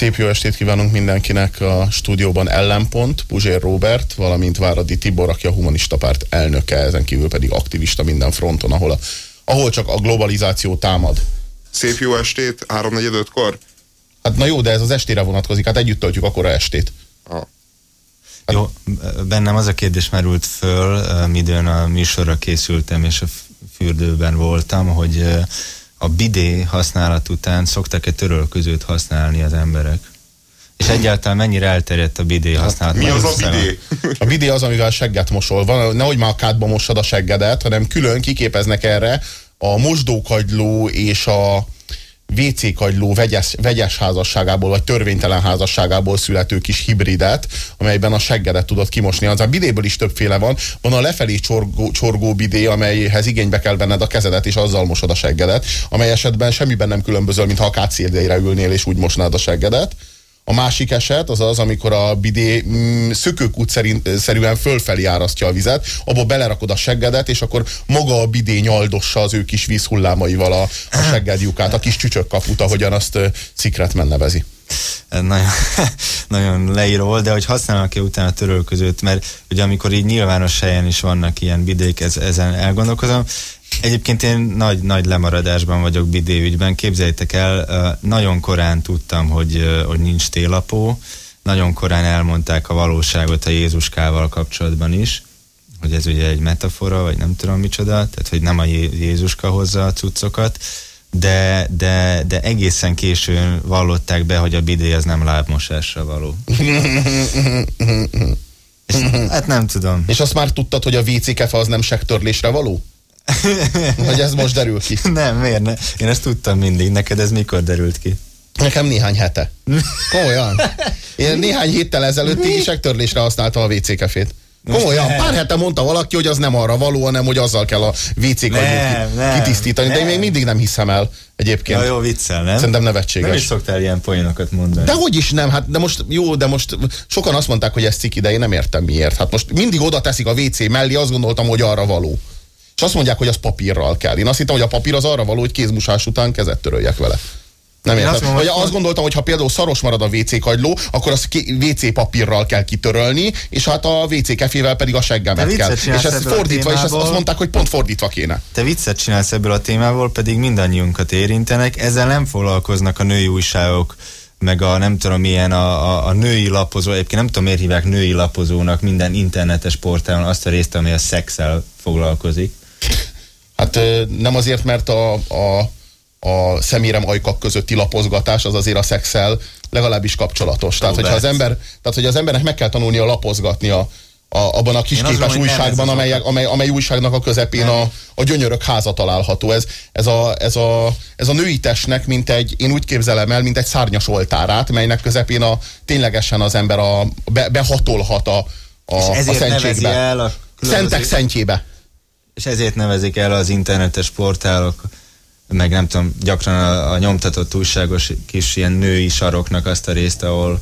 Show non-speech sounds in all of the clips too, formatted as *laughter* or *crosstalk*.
Szép jó estét kívánunk mindenkinek a stúdióban ellenpont, Puzsér Robert, valamint Váradi Tibor, aki a Humanista Párt elnöke, ezen kívül pedig aktivista minden fronton, ahol, a, ahol csak a globalizáció támad. Szép jó estét, 3-4-5-kor? Hát na jó, de ez az estére vonatkozik, hát együtt töltjük akkor a estét. Ah. Jó, bennem az a kérdés merült föl, midőn a műsorra készültem, és a fürdőben voltam, hogy a bidé használat után szoktak-e törölközőt használni az emberek? És egyáltalán mennyire elterjedt a bidé hát, használat? Mi az a bidé? A bidé az, amivel segget mosol. Van, nehogy már a kádba mossad a seggedet, hanem külön kiképeznek erre a mosdókagyló és a, WC kagyló vegyes, vegyes házasságából, vagy törvénytelen házasságából születő kis hibridet, amelyben a seggedet tudod kimosni. Az a bidéből is többféle van. Van a lefelé csorgó, csorgó bidé, amelyhez igénybe kell venned a kezedet, és azzal mosod a seggedet, amely esetben semmiben nem különböző, mintha a kácéldeire ülnél, és úgy mosnád a seggedet. A másik eset az az, amikor a bidé mm, szökőkút szerűen fölfelé árasztja a vizet, abba belerakod a seggedet, és akkor maga a bidé nyaldossa az ő kis vízhullámaival a, a seggedjukát, a kis csücsök kaput, ahogyan azt Secretman nevezi. Nagyon, *laughs* nagyon leíró volt, de hogy használnak-e utána törölközőt, mert ugye amikor így nyilvános helyen is vannak ilyen bidék, ez, ezen elgondolkozom. Egyébként én nagy, nagy lemaradásban vagyok bidé ügyben. Képzeljétek el, nagyon korán tudtam, hogy, hogy nincs télapó. Nagyon korán elmondták a valóságot a Jézuskával kapcsolatban is, hogy ez ugye egy metafora, vagy nem tudom micsoda, tehát hogy nem a Jézuska hozza a cuccokat, de, de, de egészen későn vallották be, hogy a bidé az nem lábmosásra való. És, hát nem tudom. És azt már tudtad, hogy a WC kefe az nem sektörlésre való? Vagy ez most derül ki? *laughs* Nem, miért ne? Én ezt tudtam mindig. Neked ez mikor derült ki? Nekem néhány hete. *laughs* Komolyan. Én néhány héttel ezelőtt is sektörlésre használtam a WC kefét. Komolyan, pár hete mondta valaki, hogy az nem arra való, hanem hogy azzal kell a WC kitisztítani, nem. de én még mindig nem hiszem el egyébként. Ja, jó viccel, nem? Szerintem nevetséges. Nem is szoktál ilyen poénokat mondani. De hogy is nem, hát de most jó, de most sokan azt mondták, hogy ez ciki, de én nem értem miért. Hát most mindig oda teszik a WC mellé, azt gondoltam, hogy arra való. És azt mondják, hogy az papírral kell. Én azt hittem, hogy a papír az arra való, hogy kézmusás után kezet töröljek vele. Nem értem. Azt, mondom, azt gondoltam, hogy ha például szaros marad a WC kagyló, akkor azt WC papírral kell kitörölni, és hát a WC kefével pedig a seggemet kell. És ez fordítva, és ezt azt mondták, hogy pont fordítva kéne. Te viccet csinálsz ebből a témából, pedig mindannyiunkat érintenek. Ezzel nem foglalkoznak a női újságok meg a nem tudom milyen a, a, a női lapozó, egyébként nem tudom miért hívják női lapozónak minden internetes portálon azt a részt, ami a szexel foglalkozik. Hát nem azért, mert a, a, a szemérem ajkak közötti lapozgatás az azért a szexel legalábbis kapcsolatos. Tehát, hogyha az ember, tehát, hogy az embernek meg kell tanulnia lapozgatni a, a, abban a kisképes újságban, amely, amely, amely újságnak a közepén a, a gyönyörök háza található. Ez, ez, a, ez, a, ez a női testnek, mint egy, én úgy képzelem el, mint egy szárnyas oltárát, melynek közepén a, ténylegesen az ember a, be, behatolhat a, a, a szentségbe. El a Szentek szentjébe és ezért nevezik el az internetes portálok, meg nem tudom, gyakran a, a nyomtatott újságos kis ilyen női saroknak azt a részt, ahol,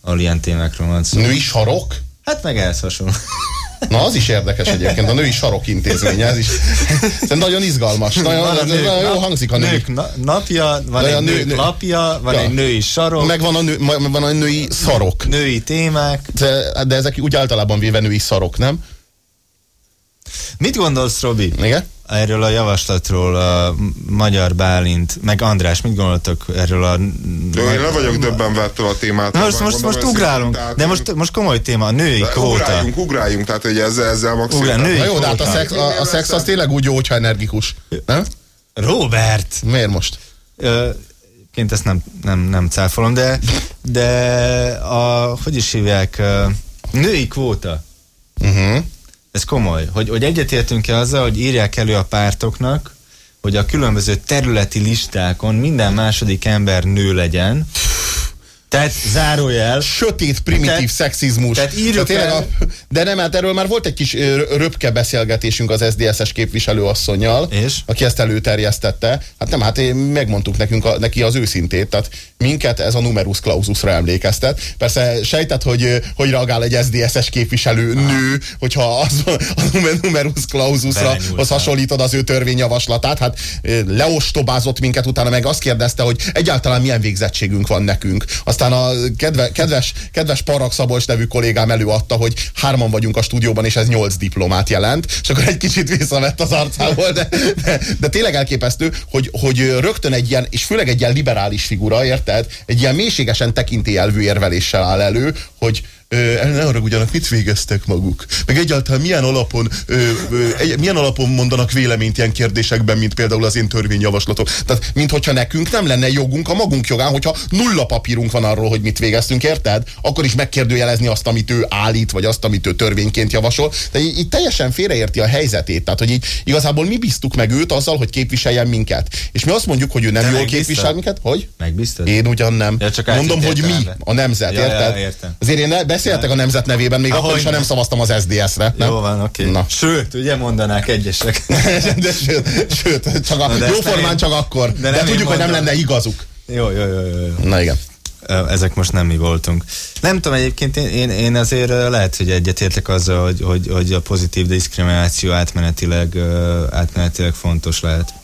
ahol ilyen témákról van szó. Női sarok? Hát meg ehhez hasonló. *laughs* Na, az is érdekes egyébként, a női sarok intézménye, ez is ez nagyon izgalmas. *laughs* Nagyon, van nők, nagyon jó hangzik a nők. nők na, napja, van egy nő, nők lapja, van ja. egy női sarok. Meg van a, nő, van a női szarok. Női témák. De, de ezek úgy általában véve női szarok, nem? Mit gondolsz, Robi? Igen? Erről a javaslatról a Magyar Bálint, meg András, mit gondoltok erről a... Jó, én le vagyok döbben ettől a témát. Na, most, most, most ugrálunk, de most, most komoly téma, a női de kvóta. Ugráljunk, ugráljunk, tehát hogy ezzel, ezzel maximum. Ugrál, női Na jó, de hát a szex, a, a szex az tényleg úgy jó, hogyha energikus. Nem? Robert! Miért most? Ö, Ként ezt nem, nem, nem cáfolom, de, de a, hogy is hívják, női kvóta. Uh-huh ez komoly, hogy, hogy egyetértünk-e azzal, hogy írják elő a pártoknak, hogy a különböző területi listákon minden második ember nő legyen. Tehát zárójel. Sötét, primitív Tehát- szexizmus. tehát írjuk tényleg el- de nem, hát erről már volt egy kis röpke beszélgetésünk az SZDSZ-es képviselőasszonynal, És? aki ezt előterjesztette. Hát nem, hát én megmondtuk nekünk a, neki az őszintét, tehát minket ez a numerus claususra emlékeztet. Persze sejtett, hogy hogy reagál egy SZDSZ-es képviselő nő, hogyha az, a numer- numerus claususra az hasonlítod az ő törvényjavaslatát, hát leostobázott minket, utána meg azt kérdezte, hogy egyáltalán milyen végzettségünk van nekünk. Aztán a kedve, kedves, kedves Parag Szabolcs nevű kollégám előadta, hogy hárman vagyunk a stúdióban, és ez nyolc diplomát jelent, és akkor egy kicsit visszavett az arcából, de, de, de tényleg elképesztő, hogy, hogy rögtön egy ilyen, és főleg egy ilyen liberális figura, érted? Egy ilyen mélységesen tekintélyelvű érveléssel áll elő, hogy Ö, ne haragudjanak, mit végeztek maguk? Meg egyáltalán milyen alapon, ö, ö, egy, milyen alapon mondanak véleményt ilyen kérdésekben, mint például az én törvényjavaslatom. Tehát, mint hogyha nekünk nem lenne jogunk a magunk jogán, hogyha nulla papírunk van arról, hogy mit végeztünk, érted? Akkor is megkérdőjelezni azt, amit ő állít, vagy azt, amit ő törvényként javasol. De így, így teljesen félreérti a helyzetét. Tehát, hogy így igazából mi bíztuk meg őt azzal, hogy képviseljen minket. És mi azt mondjuk, hogy ő nem Te jól megbíztad? képvisel minket. Hogy? Megbíztad? Én ugyan nem. Ja, csak Mondom, hogy mi, a nemzet, Ja, ja, érted? értem. Azért én ne, beszéltek a nemzet nevében, még akkor is, ha nem szavaztam az. Nem? Jó van, oké. Na. Sőt, ugye mondanák egyesek. *laughs* de sőt, sőt, csak a, Na, jóformán én- csak akkor. De, de tudjuk, hogy nem lenne igazuk. jó, jó, jó, jó, jó. Na igen. Ezek most nem mi voltunk. Nem tudom, egyébként én, én, én azért lehet, hogy egyetértek azzal, hogy, hogy, hogy a pozitív diszkrimináció átmenetileg, átmenetileg fontos lehet.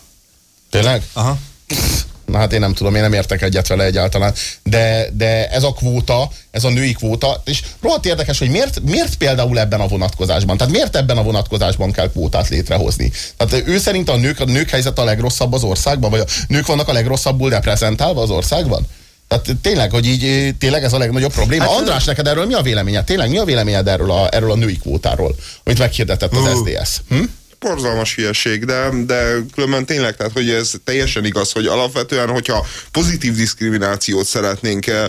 Tényleg? Aha. Na hát én nem tudom, én nem értek egyet vele egyáltalán. De, de ez a kvóta, ez a női kvóta, és rohadt érdekes, hogy miért, miért például ebben a vonatkozásban, tehát miért ebben a vonatkozásban kell kvótát létrehozni? Tehát ő szerint a nők, a nők helyzet a legrosszabb az országban, vagy a nők vannak a legrosszabbul reprezentálva az országban? Tehát tényleg, hogy így eh, tényleg ez a legnagyobb probléma. Hát, András, neked erről mi a véleményed? Tényleg mi a véleményed erről a, erről a női kvótáról, amit meghirdetett az Ú. SZDSZ? Hm? Borzalmas hülyeség, de, de különben tényleg, tehát hogy ez teljesen igaz, hogy alapvetően, hogyha pozitív diszkriminációt szeretnénk eh,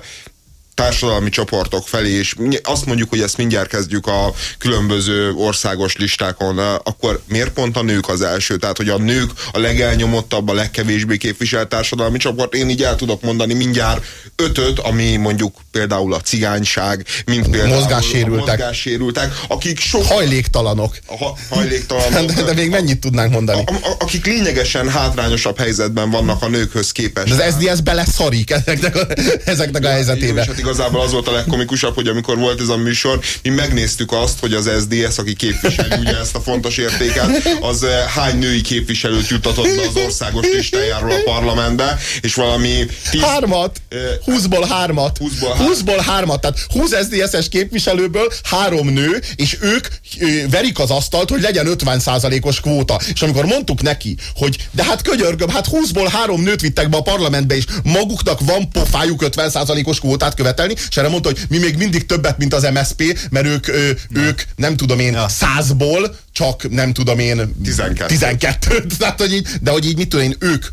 társadalmi csoportok felé, és azt mondjuk, hogy ezt mindjárt kezdjük a különböző országos listákon, akkor miért pont a nők az első? Tehát, hogy a nők a legelnyomottabb, a legkevésbé képviselt társadalmi csoport. Én így el tudok mondani mindjárt ötöt, ami mondjuk például a cigányság, mint például Mozgássérültek. a mozgássérültek, akik sok Hajléktalanok. ha- hajléktalanok, *laughs* De, de még mennyit tudnánk mondani? a, a, akik lényegesen hátrányosabb helyzetben vannak a nőkhöz képest. De az SZDSZ beleszarik ezeknek a, ezeknek a helyzetébe. Igazából az volt a legkomikusabb, hogy amikor volt ez a műsor, mi megnéztük azt, hogy az SDS, aki képviseli ugye ezt a fontos értéket, az eh, hány női képviselőt juttatott be az országos listájáról a parlamentbe, és valami tíz, Hármat! Ö, 20-ból hármat! 20-ból hár- 20-ból hármat! Tehát 20 SZDSZ-es képviselőből három nő, és ők ö, verik az asztalt, hogy legyen 50%-os kvóta. És amikor mondtuk neki, hogy de hát könyörgöm, hát 20-ból három nőt vittek be a parlamentbe, és maguknak van pofájuk 50%-os kvótát követelni, és erre mondta, hogy mi még mindig többet, mint az MSP, mert ők, ö, ők nem tudom én, Ja. százból csak nem tudom én 12. 12 *laughs* Tehát, hogy így, de hogy így mit tudom én, ők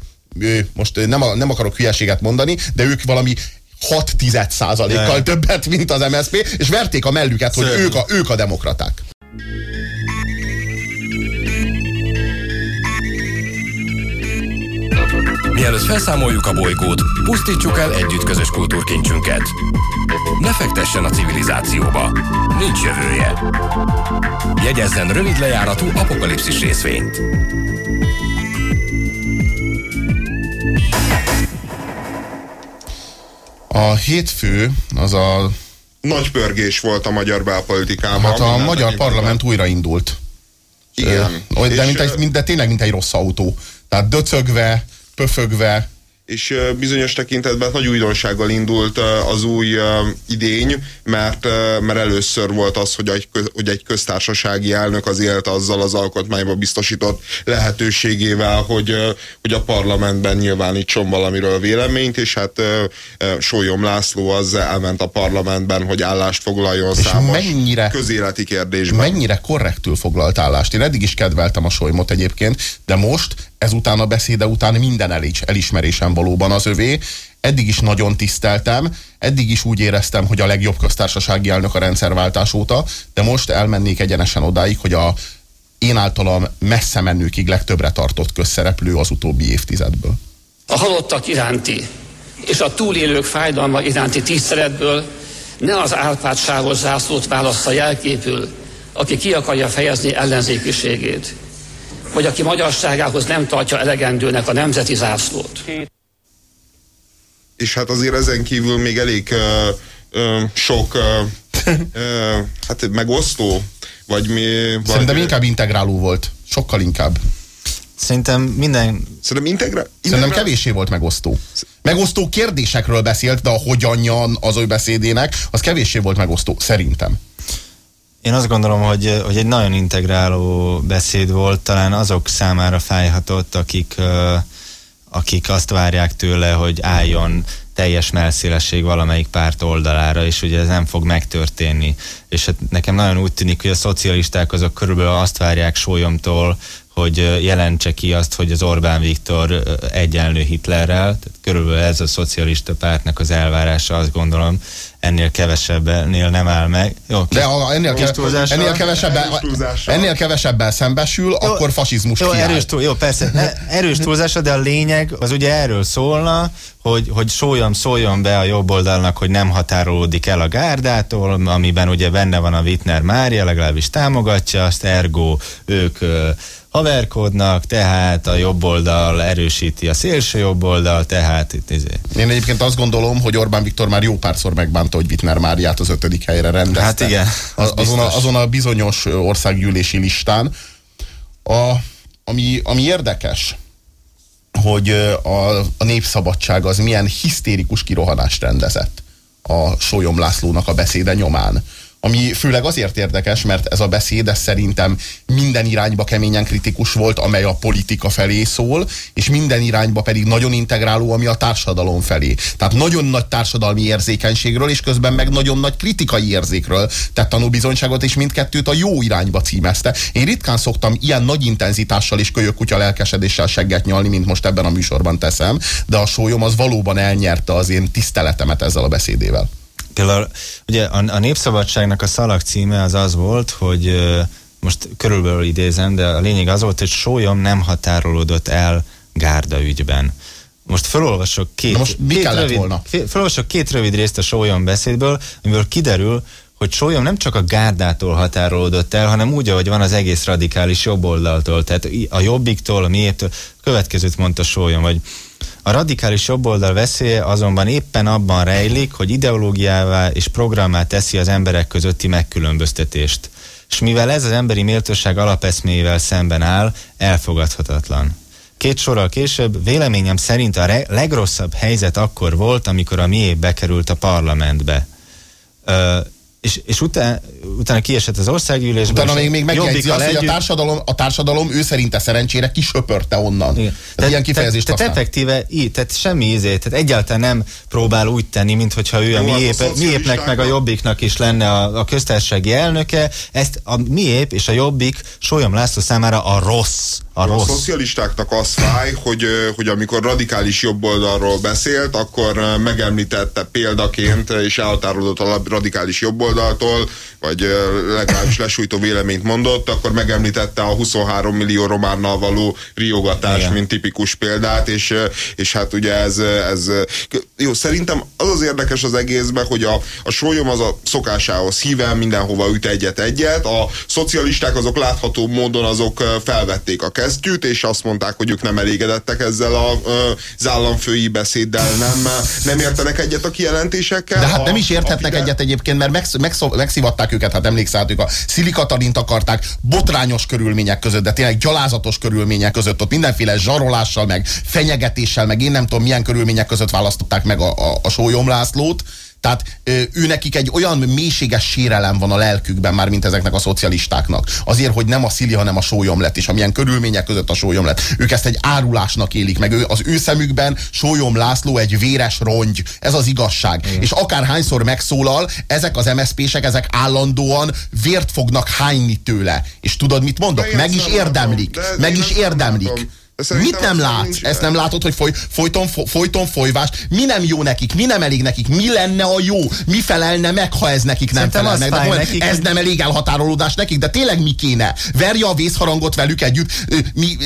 most nem, nem akarok hülyeséget mondani, de ők valami 6 tized százalékkal többet, mint az MSP, és verték a mellüket, hogy Szörnyű. ők a, ők a demokraták. Mielőtt felszámoljuk a bolygót, pusztítsuk el együtt közös kultúrkincsünket. Ne fektessen a civilizációba. Nincs jövője. Jegyezzen rövid lejáratú apokalipszis részvényt. A hétfő az a, nagy pörgés volt a magyar belpolitikában. hát a magyar parlament újraindult. Igen. Ö, De, mint egy, mint, de tényleg mint egy rossz autó. Tehát döcögve, pöfögve, és bizonyos tekintetben nagy újdonsággal indult az új idény, mert, mert először volt az, hogy egy, hogy egy köztársasági elnök az élt azzal az alkotmányba biztosított lehetőségével, hogy, hogy a parlamentben nyilvánítson valamiről véleményt, és hát Sólyom László az elment a parlamentben, hogy állást foglaljon számos mennyire- közéleti kérdésben. mennyire korrektül foglalt állást. Én eddig is kedveltem a solymot egyébként, de most, ezután a beszéde után minden elis, elismerésem valóban az övé. Eddig is nagyon tiszteltem, eddig is úgy éreztem, hogy a legjobb köztársasági elnök a rendszerváltás óta, de most elmennék egyenesen odáig, hogy a én általam messze menőkig legtöbbre tartott közszereplő az utóbbi évtizedből. a halottak iránti és a túlélők fájdalma iránti tiszteletből ne az Árpád sávos zászlót válassza jelképül, aki ki akarja fejezni ellenzékiségét, vagy aki magyarságához nem tartja elegendőnek a nemzeti zászlót. És hát azért ezen kívül még elég uh, uh, sok uh, uh, hát megosztó, vagy mi... Vagy Szerintem inkább integráló volt. Sokkal inkább. Szerintem minden... Szerintem integra... Szerintem kevéssé volt megosztó. Megosztó kérdésekről beszélt, de a hogyanjan az ő beszédének, az kevéssé volt megosztó, szerintem. Én azt gondolom, hogy, hogy egy nagyon integráló beszéd volt, talán azok számára fájhatott, akik, akik azt várják tőle, hogy álljon teljes melszélesség valamelyik párt oldalára, és ugye ez nem fog megtörténni. És hát nekem nagyon úgy tűnik, hogy a szocialisták azok körülbelül azt várják sólyomtól, hogy jelentse ki azt, hogy az Orbán Viktor egyenlő Hitlerrel, tehát körülbelül ez a szocialista pártnak az elvárása, azt gondolom, ennél kevesebbnél nem áll meg. Jó, De a, ennél, ke, ennél, kevesebben, ennél kevesebben szembesül, jó, akkor fasizmus jó, erős túl, jó, persze, e- erős túlzása, de a lényeg az ugye erről szólna, hogy, hogy sólyom, szóljon be a jobb oldalnak, hogy nem határolódik el a gárdától, amiben ugye benne van a Wittner Mária, legalábbis támogatja azt, ergo ők haverkodnak, tehát a jobb oldal erősíti a szélső jobb oldal, tehát itt izé. Én egyébként azt gondolom, hogy Orbán Viktor már jó párszor megbánta, hogy Wittner Máriát az ötödik helyre rendezte. Hát igen. Az azon, a, azon a bizonyos országgyűlési listán. A, ami, ami érdekes, hogy a, a népszabadság az milyen hisztérikus kirohanást rendezett a Sólyom Lászlónak a beszéde nyomán ami főleg azért érdekes, mert ez a beszéd ez szerintem minden irányba keményen kritikus volt, amely a politika felé szól, és minden irányba pedig nagyon integráló, ami a társadalom felé. Tehát nagyon nagy társadalmi érzékenységről, és közben meg nagyon nagy kritikai érzékről tett tanúbizonyságot, és mindkettőt a jó irányba címezte. Én ritkán szoktam ilyen nagy intenzitással és kölyök kutya lelkesedéssel segget nyalni, mint most ebben a műsorban teszem, de a sólyom az valóban elnyerte az én tiszteletemet ezzel a beszédével. Például ugye a, a Népszabadságnak a szalag címe az az volt, hogy most körülbelül idézem, de a lényeg az volt, hogy sólyom nem határolódott el Gárda ügyben. Most felolvasok két, most mi két, rövid, volna? felolvasok két rövid részt a sólyom beszédből, amiből kiderül, hogy sólyom nem csak a gárdától határolódott el, hanem úgy, ahogy van az egész radikális jobboldaltól, tehát a jobbiktól, a miétől. Következőt mondta sólyom, hogy a radikális jobboldal veszélye azonban éppen abban rejlik, hogy ideológiává és programmá teszi az emberek közötti megkülönböztetést. És mivel ez az emberi méltóság alapeszméjével szemben áll, elfogadhatatlan. Két sorral később véleményem szerint a legrosszabb helyzet akkor volt, amikor a mié bekerült a parlamentbe. Ö, és, és után, utána kiesett az országgyűlésbe. Utána még, még megjegyzi azt, hogy a társadalom, a társadalom ő szerinte szerencsére kisöpörte onnan. Igen. Tehát te, ilyen kifejezést te, Tehát effektíve, így, tehát semmi ízé, tehát egyáltalán nem próbál úgy tenni, mintha ő a, mi, épp, mi épnek meg a jobbiknak is lenne a, a köztársasági elnöke. Ezt a miép és a jobbik Sólyom László számára a rossz a, rossz. a szocialistáknak az fáj, hogy, hogy amikor radikális jobboldalról beszélt, akkor megemlítette példaként, és elhatárolódott a radikális jobboldaltól, vagy legalábbis lesújtó véleményt mondott, akkor megemlítette a 23 millió románnal való riogatás, mint tipikus példát, és, és hát ugye ez, ez jó, szerintem az az érdekes az egészben, hogy a, a sólyom az a szokásához híven mindenhova üt egyet-egyet, a szocialisták azok látható módon azok felvették a kesztyűt, és azt mondták, hogy ők nem elégedettek ezzel a, az államfői beszéddel, nem, nem értenek egyet a kijelentésekkel. De hát nem is érthetnek egyet egyébként, mert megsz, megsz, megszivatták őket, hát emlékszel, a Szili Katalint akarták botrányos körülmények között, de tényleg gyalázatos körülmények között, ott mindenféle zsarolással, meg fenyegetéssel, meg én nem tudom milyen körülmények között választották meg a, a, a Sólyom Lászlót, tehát ő nekik egy olyan mélységes sérelem van a lelkükben már, mint ezeknek a szocialistáknak. Azért, hogy nem a Szili, hanem a sólyom lett, és amilyen körülmények között a sólyom lett. Ők ezt egy árulásnak élik meg. Ő, az ő szemükben sólyom László egy véres rongy. Ez az igazság. Mm. És akárhányszor megszólal, ezek az MSZP-sek, ezek állandóan vért fognak hányni tőle. És tudod, mit mondok? Meg is érdemlik. Meg is érdemlik. Mit nem látsz? Ezt nem látod, hogy foly, folyton, folyton folyvás? Mi nem jó nekik? Mi nem elég nekik? Mi lenne a jó? Mi felelne meg, ha ez nekik nem Szerintem felel meg? nekik, ez nem elég elhatárolódás nekik, de tényleg mi kéne? Verje a vészharangot velük együtt. Mi,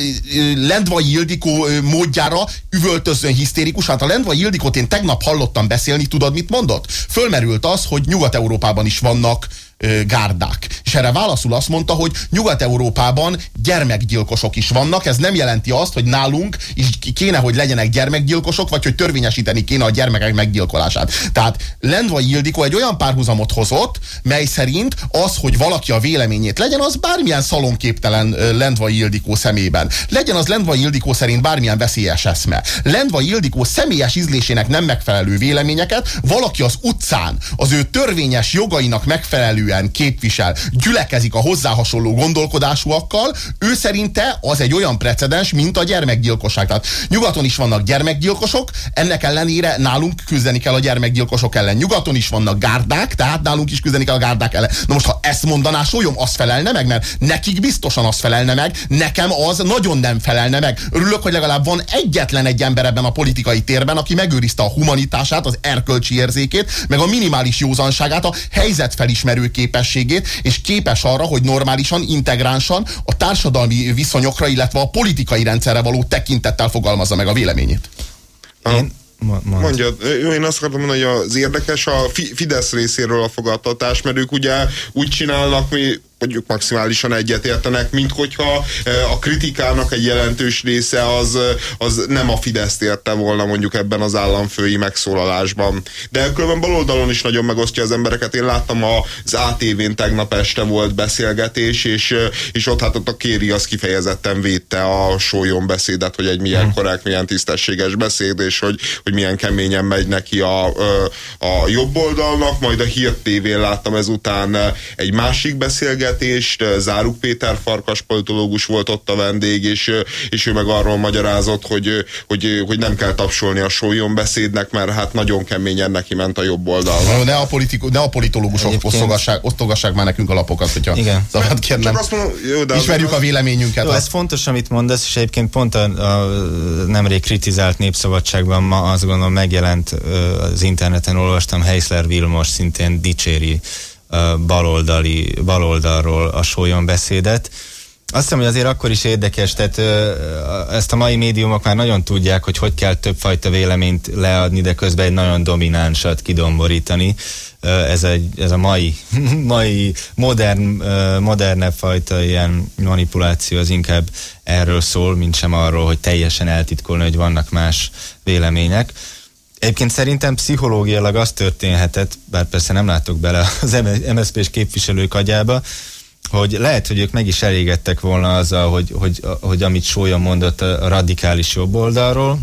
Lendvai Ildikó módjára üvöltözön hisztérikus. Hát a Lendvai Ildikót én tegnap hallottam beszélni, tudod mit mondott? Fölmerült az, hogy Nyugat-Európában is vannak gárdák. És erre válaszul azt mondta, hogy Nyugat-Európában gyermekgyilkosok is vannak, ez nem jelenti azt, hogy nálunk is kéne, hogy legyenek gyermekgyilkosok, vagy hogy törvényesíteni kéne a gyermekek meggyilkolását. Tehát Lendvai Ildikó egy olyan párhuzamot hozott, mely szerint az, hogy valaki a véleményét legyen, az bármilyen szalonképtelen Lendvai Ildikó szemében. Legyen az Lendvai Ildikó szerint bármilyen veszélyes eszme. Lendvai Ildikó személyes ízlésének nem megfelelő véleményeket valaki az utcán az ő törvényes jogainak megfelelően megfelelően képvisel, gyülekezik a hozzá hasonló gondolkodásúakkal, ő szerinte az egy olyan precedens, mint a gyermekgyilkosság. Tehát nyugaton is vannak gyermekgyilkosok, ennek ellenére nálunk küzdeni kell a gyermekgyilkosok ellen. Nyugaton is vannak gárdák, tehát nálunk is küzdeni kell a gárdák ellen. Na most, ha ezt mondaná Sólyom, az felelne meg, mert nekik biztosan az felelne meg, nekem az nagyon nem felelne meg. Örülök, hogy legalább van egyetlen egy ember ebben a politikai térben, aki megőrizte a humanitását, az erkölcsi érzékét, meg a minimális józanságát, a helyzetfelismerő képességét, és képes arra, hogy normálisan, integránsan a társadalmi viszonyokra, illetve a politikai rendszerre való tekintettel fogalmazza meg a véleményét. Én, Mondja, én azt akartam mondani, hogy az érdekes a Fidesz részéről a fogadtatás, mert ők ugye úgy csinálnak, mi mondjuk maximálisan egyetértenek, mint hogyha e, a kritikának egy jelentős része az, az nem a Fideszt érte volna mondjuk ebben az államfői megszólalásban. De különben baloldalon is nagyon megosztja az embereket. Én láttam az ATV-n tegnap este volt beszélgetés, és, és ott hát ott a Kéri az kifejezetten védte a sólyom beszédet, hogy egy milyen hmm. korrekt, milyen tisztességes beszéd, és hogy, hogy milyen keményen megy neki a, a jobb oldalnak. Majd a Hír TV-n láttam ezután egy másik beszélgetést, beszélgetést, Záruk Péter farkas politológus volt ott a vendég, és, és ő meg arról magyarázott, hogy, hogy, hogy nem kell tapsolni a sólyon beszédnek, mert hát nagyon keményen neki ment a jobb oldal. Ne a, politiku, ne a politológusok osztogassák, osztogassák már nekünk a lapokat, hogyha Igen. szabad kérnem. Mondom, jó, de Ismerjük a véleményünket. Jó, ez fontos, amit mondasz, és egyébként pont a, a nemrég kritizált népszabadságban ma azt gondolom megjelent az interneten olvastam, Heisler Vilmos szintén dicséri baloldali, baloldalról a sólyon beszédet. Azt hiszem, hogy azért akkor is érdekes, tehát ezt a mai médiumok már nagyon tudják, hogy hogy kell többfajta véleményt leadni, de közben egy nagyon dominánsat kidomborítani. Ez, egy, ez a mai, *laughs* mai modern, modernebb fajta ilyen manipuláció az inkább erről szól, mint sem arról, hogy teljesen eltitkolni, hogy vannak más vélemények. Egyébként szerintem pszichológiailag az történhetett, bár persze nem látok bele az MSZP-s képviselők agyába, hogy lehet, hogy ők meg is elégedtek volna azzal, hogy, hogy, hogy amit Sója mondott a radikális jobb oldalról,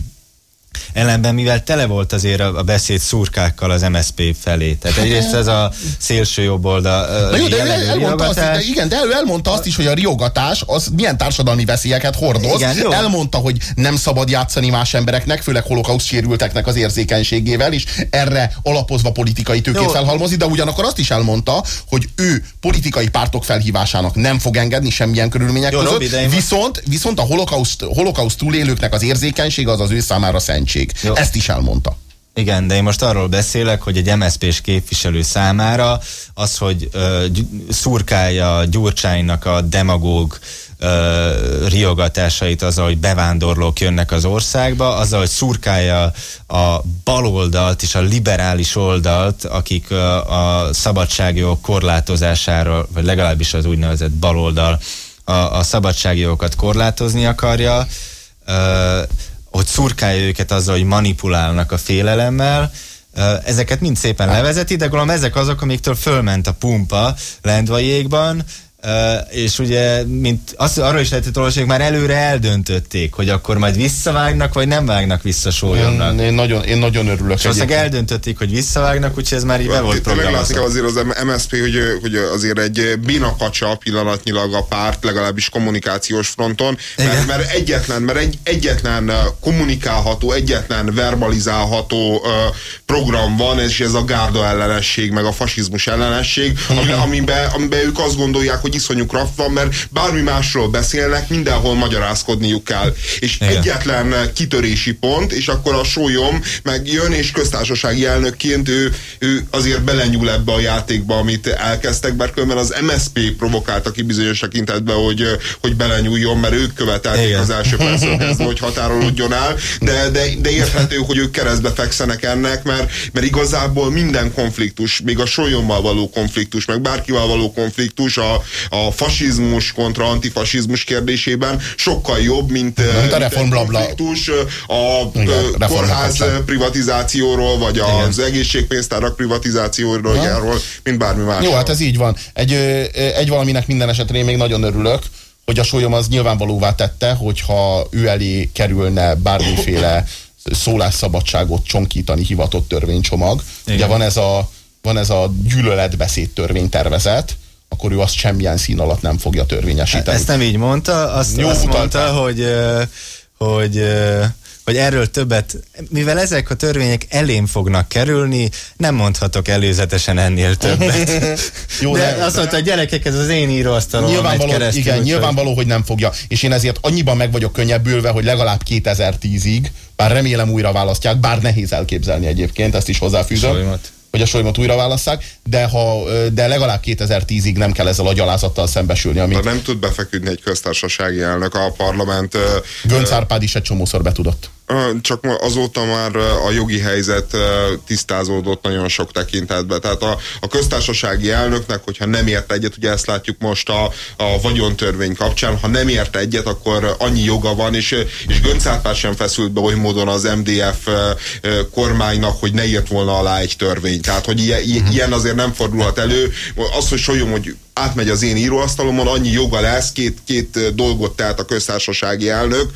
Ellenben, mivel tele volt azért a, beszéd szurkákkal az MSP felé. Tehát egyrészt ez a szélső jobb oldal. Na jó, de ő elmondta azt, de igen, de ő elmondta azt is, hogy a riogatás az milyen társadalmi veszélyeket hordoz. Igen, jó. Elmondta, hogy nem szabad játszani más embereknek, főleg holokauszt sérülteknek az érzékenységével, és erre alapozva politikai tőkét jó. felhalmozni, de ugyanakkor azt is elmondta, hogy ő politikai pártok felhívásának nem fog engedni semmilyen körülmények jó, között, Robi, viszont, viszont a holokauszt, holokauszt túlélőknek az érzékenység az az ő számára szent szentség. Jó. Ezt is elmondta. Igen, de én most arról beszélek, hogy egy MSZP-s képviselő számára az, hogy ö, szurkálja Gyurcsánynak a demagóg ö, riogatásait azzal, hogy bevándorlók jönnek az országba, azzal, hogy szurkálja a baloldalt és a liberális oldalt, akik ö, a szabadságjogok korlátozásáról, vagy legalábbis az úgynevezett baloldal a, a szabadságjogokat korlátozni akarja. Ö, hogy szurkálja őket azzal, hogy manipulálnak a félelemmel, ezeket mind szépen levezeti, de gondolom ezek azok, amiktől fölment a pumpa Lendvai Uh, és ugye, mint azt, arról is lehetett olvasni, hogy már előre eldöntötték, hogy akkor majd visszavágnak, vagy nem vágnak vissza sólyomnak. Én, én, nagyon, én nagyon örülök. És aztán eldöntötték, hogy visszavágnak, úgyhogy ez már így be volt programozva. azért az MSZP, hogy, hogy azért egy bénakacsa pillanatnyilag a párt, legalábbis kommunikációs fronton, mert, mert egyetlen, mert egy, egyetlen kommunikálható, egyetlen verbalizálható program van, és ez a gárda ellenesség, meg a fasizmus ellenesség, amiben, amiben ők azt gondolják, hogy hogy iszonyú kraft van, mert bármi másról beszélnek, mindenhol magyarázkodniuk kell. És Igen. egyetlen kitörési pont, és akkor a sólyom meg jön, és köztársasági elnökként ő, ő azért belenyúl ebbe a játékba, amit elkezdtek, bár különben az MSP provokálta ki bizonyos tekintetben, hogy, hogy belenyúljon, mert ők követelték Igen. az első percről kezdve, hogy határolódjon el, de, de, de érthető, hogy ők keresztbe fekszenek ennek, mert, mert igazából minden konfliktus, még a sólyommal való konfliktus, meg bárkivel való konfliktus a, a fasizmus kontra antifasizmus kérdésében sokkal jobb, mint, mint a egy reformblabla. konfliktus a Igen, reformok kórház kapcsán. privatizációról, vagy az egészségpénztárak privatizációról, ilyenről, mint bármi más. Jó, hát ez így van. Egy, egy valaminek minden esetre én még nagyon örülök, hogy a sólyom az nyilvánvalóvá tette, hogyha ő elé kerülne bármiféle szólásszabadságot csonkítani hivatott törvénycsomag. Igen. Ugye van ez a, van ez a gyűlöletbeszéd törvénytervezet, akkor ő azt semmilyen szín alatt nem fogja törvényesíteni. Ezt nem így mondta, azt, Jó azt mondta, hogy, ö, hogy, hogy erről többet, mivel ezek a törvények elém fognak kerülni, nem mondhatok előzetesen ennél többet. Jó, de, de- azt mondta, hogy gyerekek, ez az én íróasztalon Nyilvánvaló, keresztül. igen, úgyhogy- nyilvánvaló, hogy nem fogja. És én ezért annyiban meg vagyok könnyebbülve, hogy legalább 2010-ig, bár remélem újra választják, bár nehéz elképzelni egyébként, ezt is hozzáfűzöm. Solymot. Hogy a solymot újra válasszák, de, ha, de legalább 2010-ig nem kell ezzel a gyalázattal szembesülni, De amit nem tud befeküdni egy köztársasági elnök a parlament. Gönc Árpád is egy csomószor betudott. Csak azóta már a jogi helyzet tisztázódott nagyon sok tekintetben. Tehát a, a köztársasági elnöknek, hogyha nem ért egyet, ugye ezt látjuk most a, a vagyontörvény kapcsán, ha nem ért egyet, akkor annyi joga van, és, és Gönc Árpád sem feszült be oly módon az MDF kormánynak, hogy ne írt volna alá egy törvény. Tehát, hogy ilyen, ilyen azért nem fordulhat elő. Az, hogy solyom, hogy átmegy az én íróasztalomon, annyi joga lesz, két, két dolgot tehet a köztársasági elnök,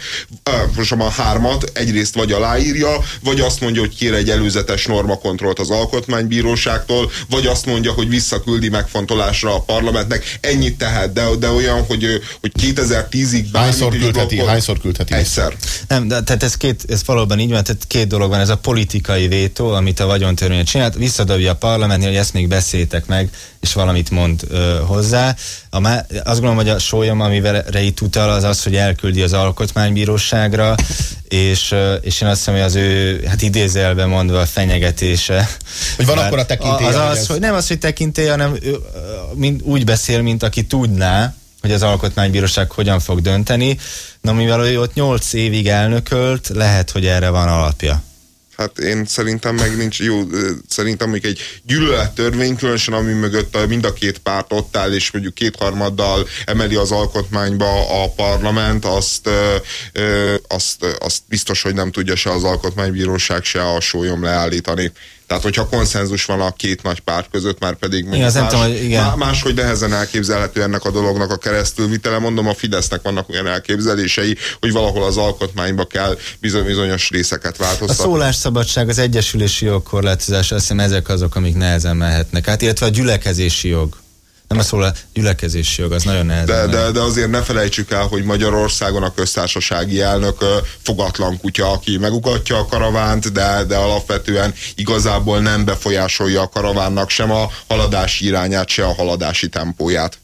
most a hármat, egyrészt vagy aláírja, vagy azt mondja, hogy kér egy előzetes normakontrollt az alkotmánybíróságtól, vagy azt mondja, hogy visszaküldi megfontolásra a parlamentnek. Ennyit tehet, de, de olyan, hogy, hogy 2010-ig bármit Hányszor küldheti, hányszor küldheti? Egyszer. Nem, de, tehát ez, két, ez valóban így van, tehát két dolog van, ez a politikai vétó, amit a vagyontörvény csinált, visszadobja a parlamentnél, hogy ezt még beszéltek meg, és valamit mond ö, hozzá. A má, azt gondolom, hogy a sólyom, amire itt utal, az az, hogy elküldi az alkotmánybíróságra, és, és én azt hiszem, hogy az ő, hát idézelben mondva a fenyegetése. Hogy van Bár akkora tekintélye, Az, az, hogy nem az, hogy tekintélye, hanem ő, mind, úgy beszél, mint aki tudná, hogy az alkotmánybíróság hogyan fog dönteni. Na, mivel ő ott 8 évig elnökölt, lehet, hogy erre van alapja. Hát én szerintem meg nincs jó, szerintem még egy gyűlölettörvény, különösen ami mögött mind a két párt ott áll, és mondjuk kétharmaddal emeli az alkotmányba a parlament, azt, azt, azt biztos, hogy nem tudja se az alkotmánybíróság, se a sólyom leállítani. Tehát, hogyha konszenzus van a két nagy párt között, már pedig mondjuk az nem más, tudom, hogy igen. má- máshogy nehezen elképzelhető ennek a dolognak a keresztülvitele. Mondom, a Fidesznek vannak olyan elképzelései, hogy valahol az alkotmányba kell bizony, bizonyos részeket A változtatni. szólásszabadság, az egyesülési jog korlátozása, azt hiszem ezek azok, amik nehezen mehetnek át, illetve a gyülekezési jog. Nem a szólás, gyülekezési jog, az nagyon nehezen De, de, de azért ne felejtsük el, hogy Magyarországon a köztársasági elnök fogatlan kutya, aki megugatja a karavánt, de, de alapvetően igazából nem befolyásolja a karavánnak sem a haladási irányát, se a haladási tempóját.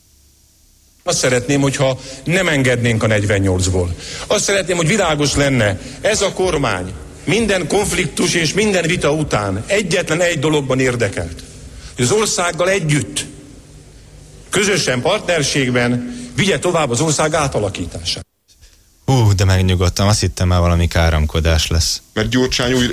Azt szeretném, hogyha nem engednénk a 48-ból. Azt szeretném, hogy világos lenne, ez a kormány minden konfliktus és minden vita után egyetlen egy dologban érdekelt. Hogy az országgal együtt, közösen, partnerségben vigye tovább az ország átalakítását. Hú, de megnyugodtam, azt hittem már valami káromkodás lesz. mert Gyurcsány új,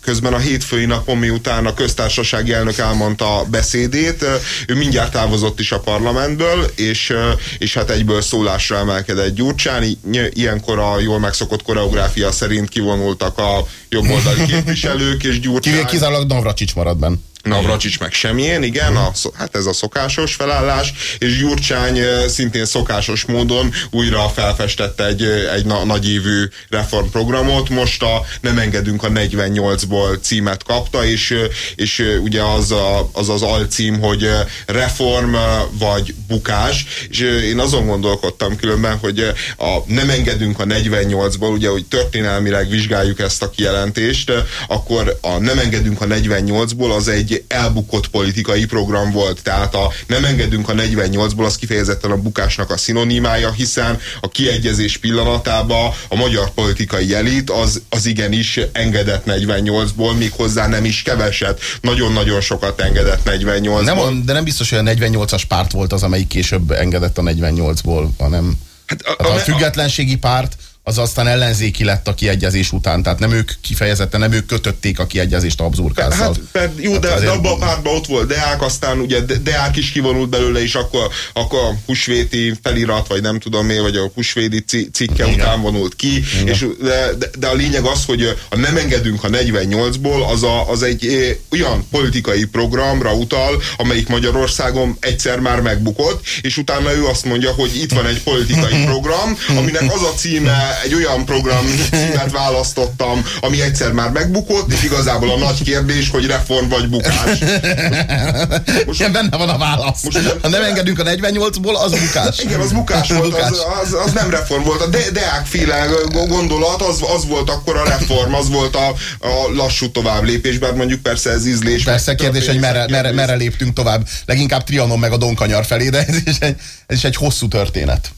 közben a hétfői napon, miután a köztársasági elnök elmondta a beszédét, ő mindjárt távozott is a parlamentből, és, és hát egyből szólásra emelkedett Gyurcsány. Ilyenkor a jól megszokott koreográfia szerint kivonultak a jobboldali *laughs* képviselők, és Gyurcsány... Kizárólag Navracsics marad benne. Navracsics meg semmilyen, igen, a, hát ez a szokásos felállás, és Gyurcsány szintén szokásos módon újra felfestette egy, egy na, nagyévű reformprogramot, most a Nem engedünk a 48-ból címet kapta, és, és ugye az, a, az az alcím, hogy reform vagy bukás, és én azon gondolkodtam különben, hogy a Nem engedünk a 48-ból, ugye, hogy történelmileg vizsgáljuk ezt a kijelentést, akkor a Nem engedünk a 48-ból az egy egy elbukott politikai program volt. Tehát a nem engedünk a 48-ból, az kifejezetten a bukásnak a szinonimája, hiszen a kiegyezés pillanatában a magyar politikai elit az, az igenis engedett 48-ból, még hozzá nem is keveset. Nagyon-nagyon sokat engedett 48-ból. Nem, de nem biztos, hogy a 48-as párt volt az, amelyik később engedett a 48-ból, hanem Hát a, a, a függetlenségi párt az aztán ellenzéki lett a kiegyezés után, tehát nem ők kifejezetten, nem ők kötötték a kiegyezést a Habsburgázzal. Hát, per, jó, de, de abban a pártban ott volt Deák, aztán ugye Deák is kivonult belőle, és akkor, akkor a husvéti felirat, vagy nem tudom miért, vagy a husvédi cikke Igen. után vonult ki, Igen. és de, de, de, a lényeg az, hogy a nem engedünk a 48-ból, az, a, az egy olyan politikai programra utal, amelyik Magyarországon egyszer már megbukott, és utána ő azt mondja, hogy itt van egy politikai *laughs* program, aminek az a címe egy olyan program címet választottam, ami egyszer már megbukott, és igazából a nagy kérdés, hogy reform vagy bukás. Most, Igen, benne van a válasz. Most, ha nem engedünk a 48-ból, az bukás. Igen, az bukás volt. Az, az, az, nem reform volt. A De Deák féle gondolat, az, az volt akkor a reform, az volt a, a lassú tovább lépés, bár mondjuk persze ez ízlés. Persze kérdés, hogy merre, merre, merre léptünk tovább. Leginkább Trianon meg a Donkanyar felé, de ez is egy, ez is egy hosszú történet.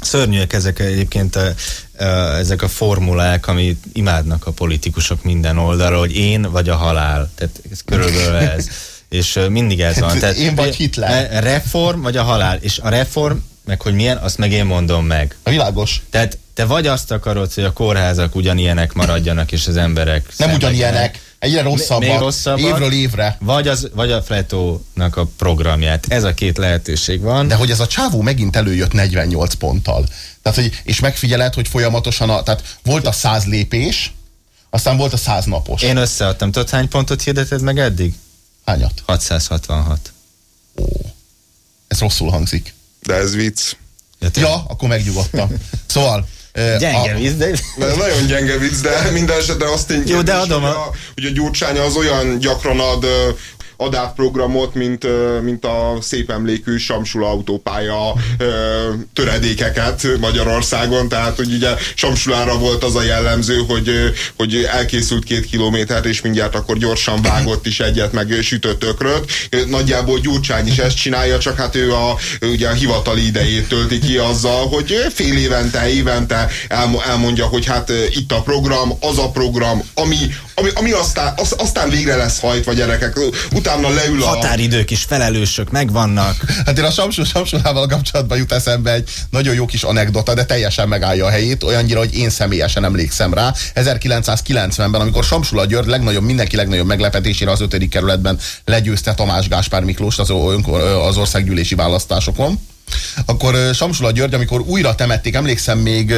Szörnyűek ezek egyébként a, a, ezek a formulák, amit imádnak a politikusok minden oldalról, hogy én vagy a halál. Tehát ez körülbelül ez. *laughs* És mindig ez van. Tehát, én vagy Hitler. Reform vagy a halál. És a reform, meg hogy milyen, azt meg én mondom meg. A világos. Tehát te vagy azt akarod, hogy a kórházak ugyanilyenek maradjanak, és az emberek Nem ugyanilyenek egyre rosszabbak, még rosszabbak, évről évre. Vagy, az, vagy a Fletónak a programját. Ez a két lehetőség van. De hogy ez a csávó megint előjött 48 ponttal. Tehát, hogy, és megfigyeled, hogy folyamatosan, a, tehát volt a 100 lépés, aztán volt a 100 napos. Én összeadtam. Tudod, hány pontot hirdeted meg eddig? Hányat? 666. Ó, ez rosszul hangzik. De ez vicc. Ja, ja akkor megnyugodtam. Szóval, Gyenge vicc, de... Nagyon gyenge vicc, de minden esetre azt én Jó, de adom hogy, a, hogy a Gyurcsány az olyan gyakran ad adátprogramot, mint, mint a szép emlékű Samsula autópálya töredékeket Magyarországon, tehát hogy ugye Samsulára volt az a jellemző, hogy, hogy elkészült két kilométert, és mindjárt akkor gyorsan vágott is egyet, meg sütött ökröt. Nagyjából Gyurcsány is ezt csinálja, csak hát ő a, ugye a hivatali idejét tölti ki azzal, hogy fél évente, évente elmondja, hogy hát itt a program, az a program, ami, ami, ami aztán, az, aztán végre lesz hajtva gyerekek. Utána leül a... Határidők is, felelősök megvannak. Hát én a Samsul Samsulával kapcsolatban jut eszembe egy nagyon jó kis anekdota, de teljesen megállja a helyét, olyannyira, hogy én személyesen emlékszem rá. 1990-ben, amikor Samsula György legnagyobb, mindenki legnagyobb meglepetésére az 5. kerületben legyőzte Tamás Gáspár Miklós az, az országgyűlési választásokon, akkor Samsula György, amikor újra temették, emlékszem még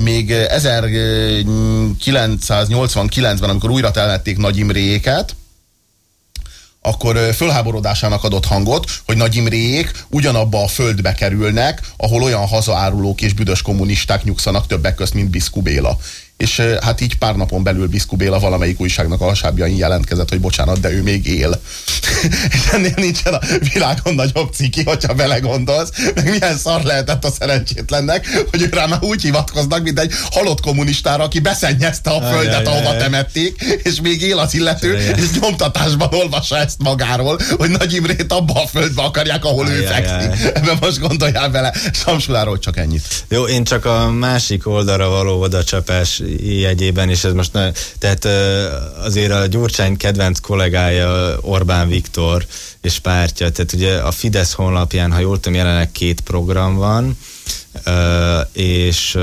még 1989-ben, amikor újra temették Nagy Imréjéket, akkor fölháborodásának adott hangot, hogy Nagy Imréjék ugyanabba a földbe kerülnek, ahol olyan hazaárulók és büdös kommunisták nyugszanak többek közt, mint Biszku Béla és hát így pár napon belül Biszku Béla valamelyik újságnak a hasábjain jelentkezett, hogy bocsánat, de ő még él. *laughs* és ennél nincsen a világon nagyobb ciki, hogyha belegondolsz, meg milyen szar lehetett a szerencsétlennek, hogy ő rá már úgy hivatkoznak, mint egy halott kommunistára, aki beszennyezte a földet, ahova temették, és még él az illető, és nyomtatásban olvassa ezt magáról, hogy Nagy Imrét abba a földbe akarják, ahol ő fekszik. Ebben most gondoljál bele. Samsuláról csak ennyit. Jó, én csak a másik oldalra való odacsapás jegyében, és ez most ne, tehát azért a Gyurcsány kedvenc kollégája Orbán Viktor és pártja, tehát ugye a Fidesz honlapján, ha jól tudom, jelenleg két program van, és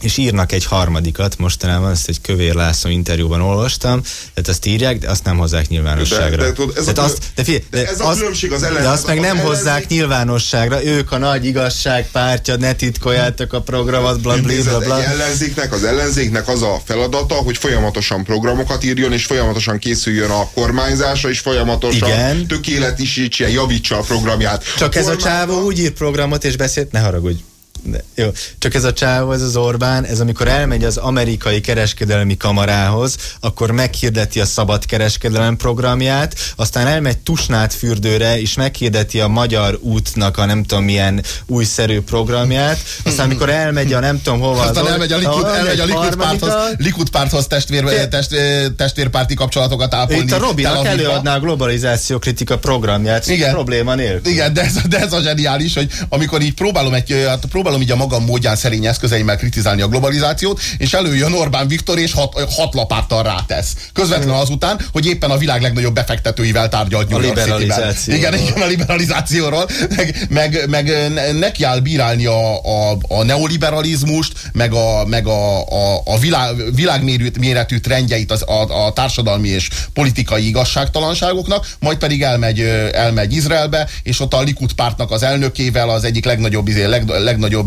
és írnak egy harmadikat, mostanában ezt egy Kövér László interjúban olvastam, tehát azt írják, de azt nem hozzák nyilvánosságra. De, de, ez, a, azt, de, figyelj, de, ez a különbség az ellen, De azt meg nem ellenzék... hozzák nyilvánosságra, ők a nagy igazság pártja, ne titkoljátok a programot, bla bla bla. bla. Ellenzéknek, az ellenzéknek az a feladata, hogy folyamatosan programokat írjon, és folyamatosan készüljön a kormányzásra, és folyamatosan Igen. tökéletesítse, javítsa a programját. Csak a ez a csávó úgy ír programot, és beszélt, ne haragudj De, jó, csak ez a csáv, ez az Orbán, ez amikor elmegy az amerikai kereskedelmi kamarához, akkor meghirdeti a szabad kereskedelem programját, aztán elmegy Tusnát fürdőre, és meghirdeti a magyar útnak a nem tudom milyen újszerű programját, aztán amikor elmegy a nem tudom hova. Aztán elmegy a Likud, elmegy a Likud párthoz, Likud párthoz testvér, test, testvérpárti kapcsolatokat ápolni. Itt a Robinak előadná a globalizáció kritika programját, Igen. probléma nélkül. Igen, de ez, de ez a zseniális, hogy amikor így próbálom, egy, hát próbálom így a magam módján szerény eszközeimmel kritizálni a globalizációt, és előjön Orbán Viktor, és hat, hat lapáttal rátesz. Közvetlenül azután, hogy éppen a világ legnagyobb befektetőivel tárgyalt New York City-ben. Igen, igen, a liberalizációról. Meg, meg, meg neki áll bírálni a, a, a neoliberalizmust, meg a, meg a, a, a világ, világméretű trendjeit az, a, a társadalmi és politikai igazságtalanságoknak, majd pedig elmegy, elmegy Izraelbe, és ott a Likud pártnak az elnökével az egyik legnagyobb, izé, leg, legnagyobb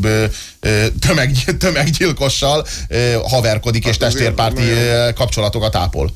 tömeg, tömeggyilkossal haverkodik, hát és testvérpárti kapcsolatokat ápol.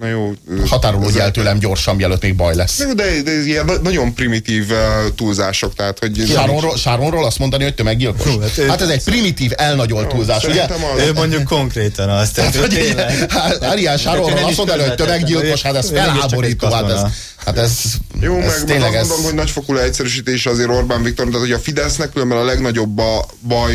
Na jó. Határolódj el tőlem gyorsan, mielőtt még baj lesz. De, de ez ilyen nagyon primitív túlzások, tehát hogy... Sáronról, Sáronról azt mondani, hogy tömeggyilkos? Hú, hát, hát ez egy primitív, elnagyolt túlzás, ugye? Az... Ő mondjuk konkrétan azt. Tehát, hogy hát, Ariel Sáronról azt mondani, hogy tömeggyilkos, hát ez felháborító, hát ez... Hát ez, Jó, ez meg, tényleg meg azt ez... mondom, hogy nagyfokú leegyszerűsítés azért Orbán Viktor, tehát hogy a Fidesznek különben a legnagyobb a baj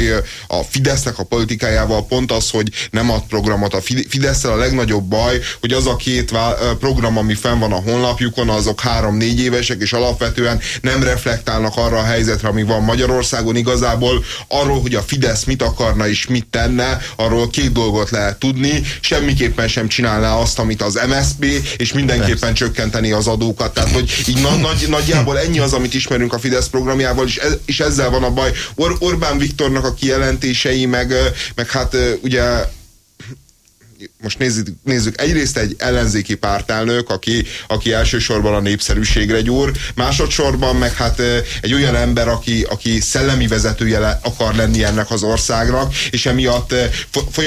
a Fidesznek a politikájával pont az, hogy nem ad programot. A fidesz a legnagyobb baj, hogy az a két program, ami fenn van a honlapjukon, azok három-négy évesek, és alapvetően nem reflektálnak arra a helyzetre, ami van Magyarországon. Igazából arról, hogy a Fidesz mit akarna és mit tenne, arról két dolgot lehet tudni. Semmiképpen sem csinálná azt, amit az MSZP, és mindenképpen Persze. csökkenteni az adók magukat. Tehát, hogy így na, nagy, nagyjából ennyi az, amit ismerünk a Fidesz programjával, és, ez, és ezzel van a baj. Or, Orbán Viktornak a kijelentései, meg, meg hát ugye most nézzük, nézzük, egyrészt egy ellenzéki pártelnök, aki, aki elsősorban a népszerűségre gyúr, másodszorban meg hát egy olyan ember, aki, aki szellemi vezetője akar lenni ennek az országnak, és emiatt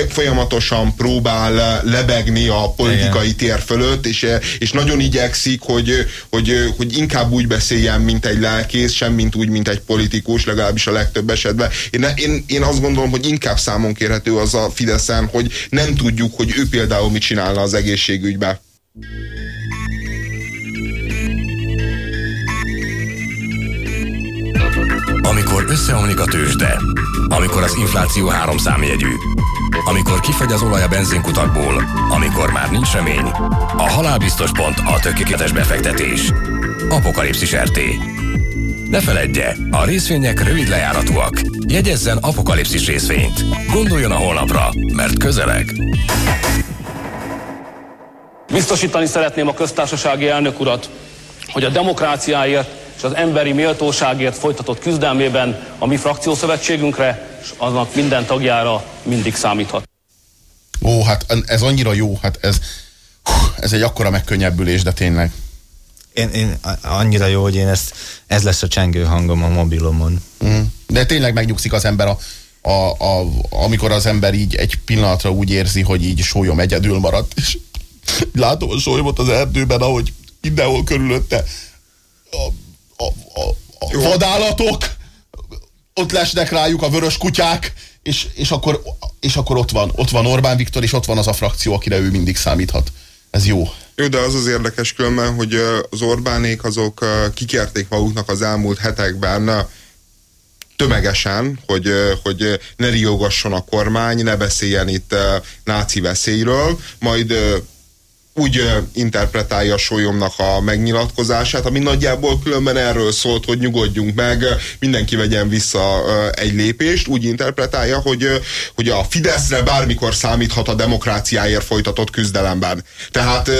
folyamatosan próbál lebegni a politikai tér fölött, és, és nagyon igyekszik, hogy, hogy, hogy inkább úgy beszéljen, mint egy lelkész, sem mint úgy, mint egy politikus, legalábbis a legtöbb esetben. Én, én, én azt gondolom, hogy inkább számon kérhető az a Fideszen, hogy nem tudjuk, hogy ő például mit csinálna az egészségügybe. Amikor összeomlik a tőzsde, amikor az infláció három számjegyű, amikor kifagy az olaj a benzinkutakból, amikor már nincs remény, a halálbiztos pont a tökéletes befektetés. Apokalipszis RT. Ne feledje, a részvények rövid lejáratúak. Jegyezzen apokalipszis részvényt. Gondoljon a holnapra, mert közeleg. Biztosítani szeretném a köztársasági elnök urat, hogy a demokráciáért és az emberi méltóságért folytatott küzdelmében a mi frakciószövetségünkre és annak minden tagjára mindig számíthat. Ó, hát ez annyira jó, hát ez, ez egy akkora megkönnyebbülés, de tényleg. Én, én annyira jó, hogy én ezt, ez lesz a csengő hangom a mobilomon. Mm. De tényleg megnyugszik az ember, a, a, a, amikor az ember így egy pillanatra úgy érzi, hogy így sólyom egyedül maradt, és *laughs* látom a sólyomot az erdőben, ahogy mindenhol körülötte a, a, a, a vadállatok, ott lesnek rájuk a vörös kutyák, és, és, akkor, és akkor ott van, ott van Orbán Viktor, és ott van az a frakció, akire ő mindig számíthat. Ez jó. Jó, de az az érdekes különben, hogy az Orbánék azok kikérték maguknak az elmúlt hetekben tömegesen, hogy, hogy ne riogasson a kormány, ne beszéljen itt náci veszélyről, majd úgy interpretálja a sólyomnak a megnyilatkozását, ami nagyjából különben erről szólt, hogy nyugodjunk meg, mindenki vegyen vissza egy lépést, úgy interpretálja, hogy, hogy a Fideszre bármikor számíthat a demokráciáért folytatott küzdelemben. Tehát,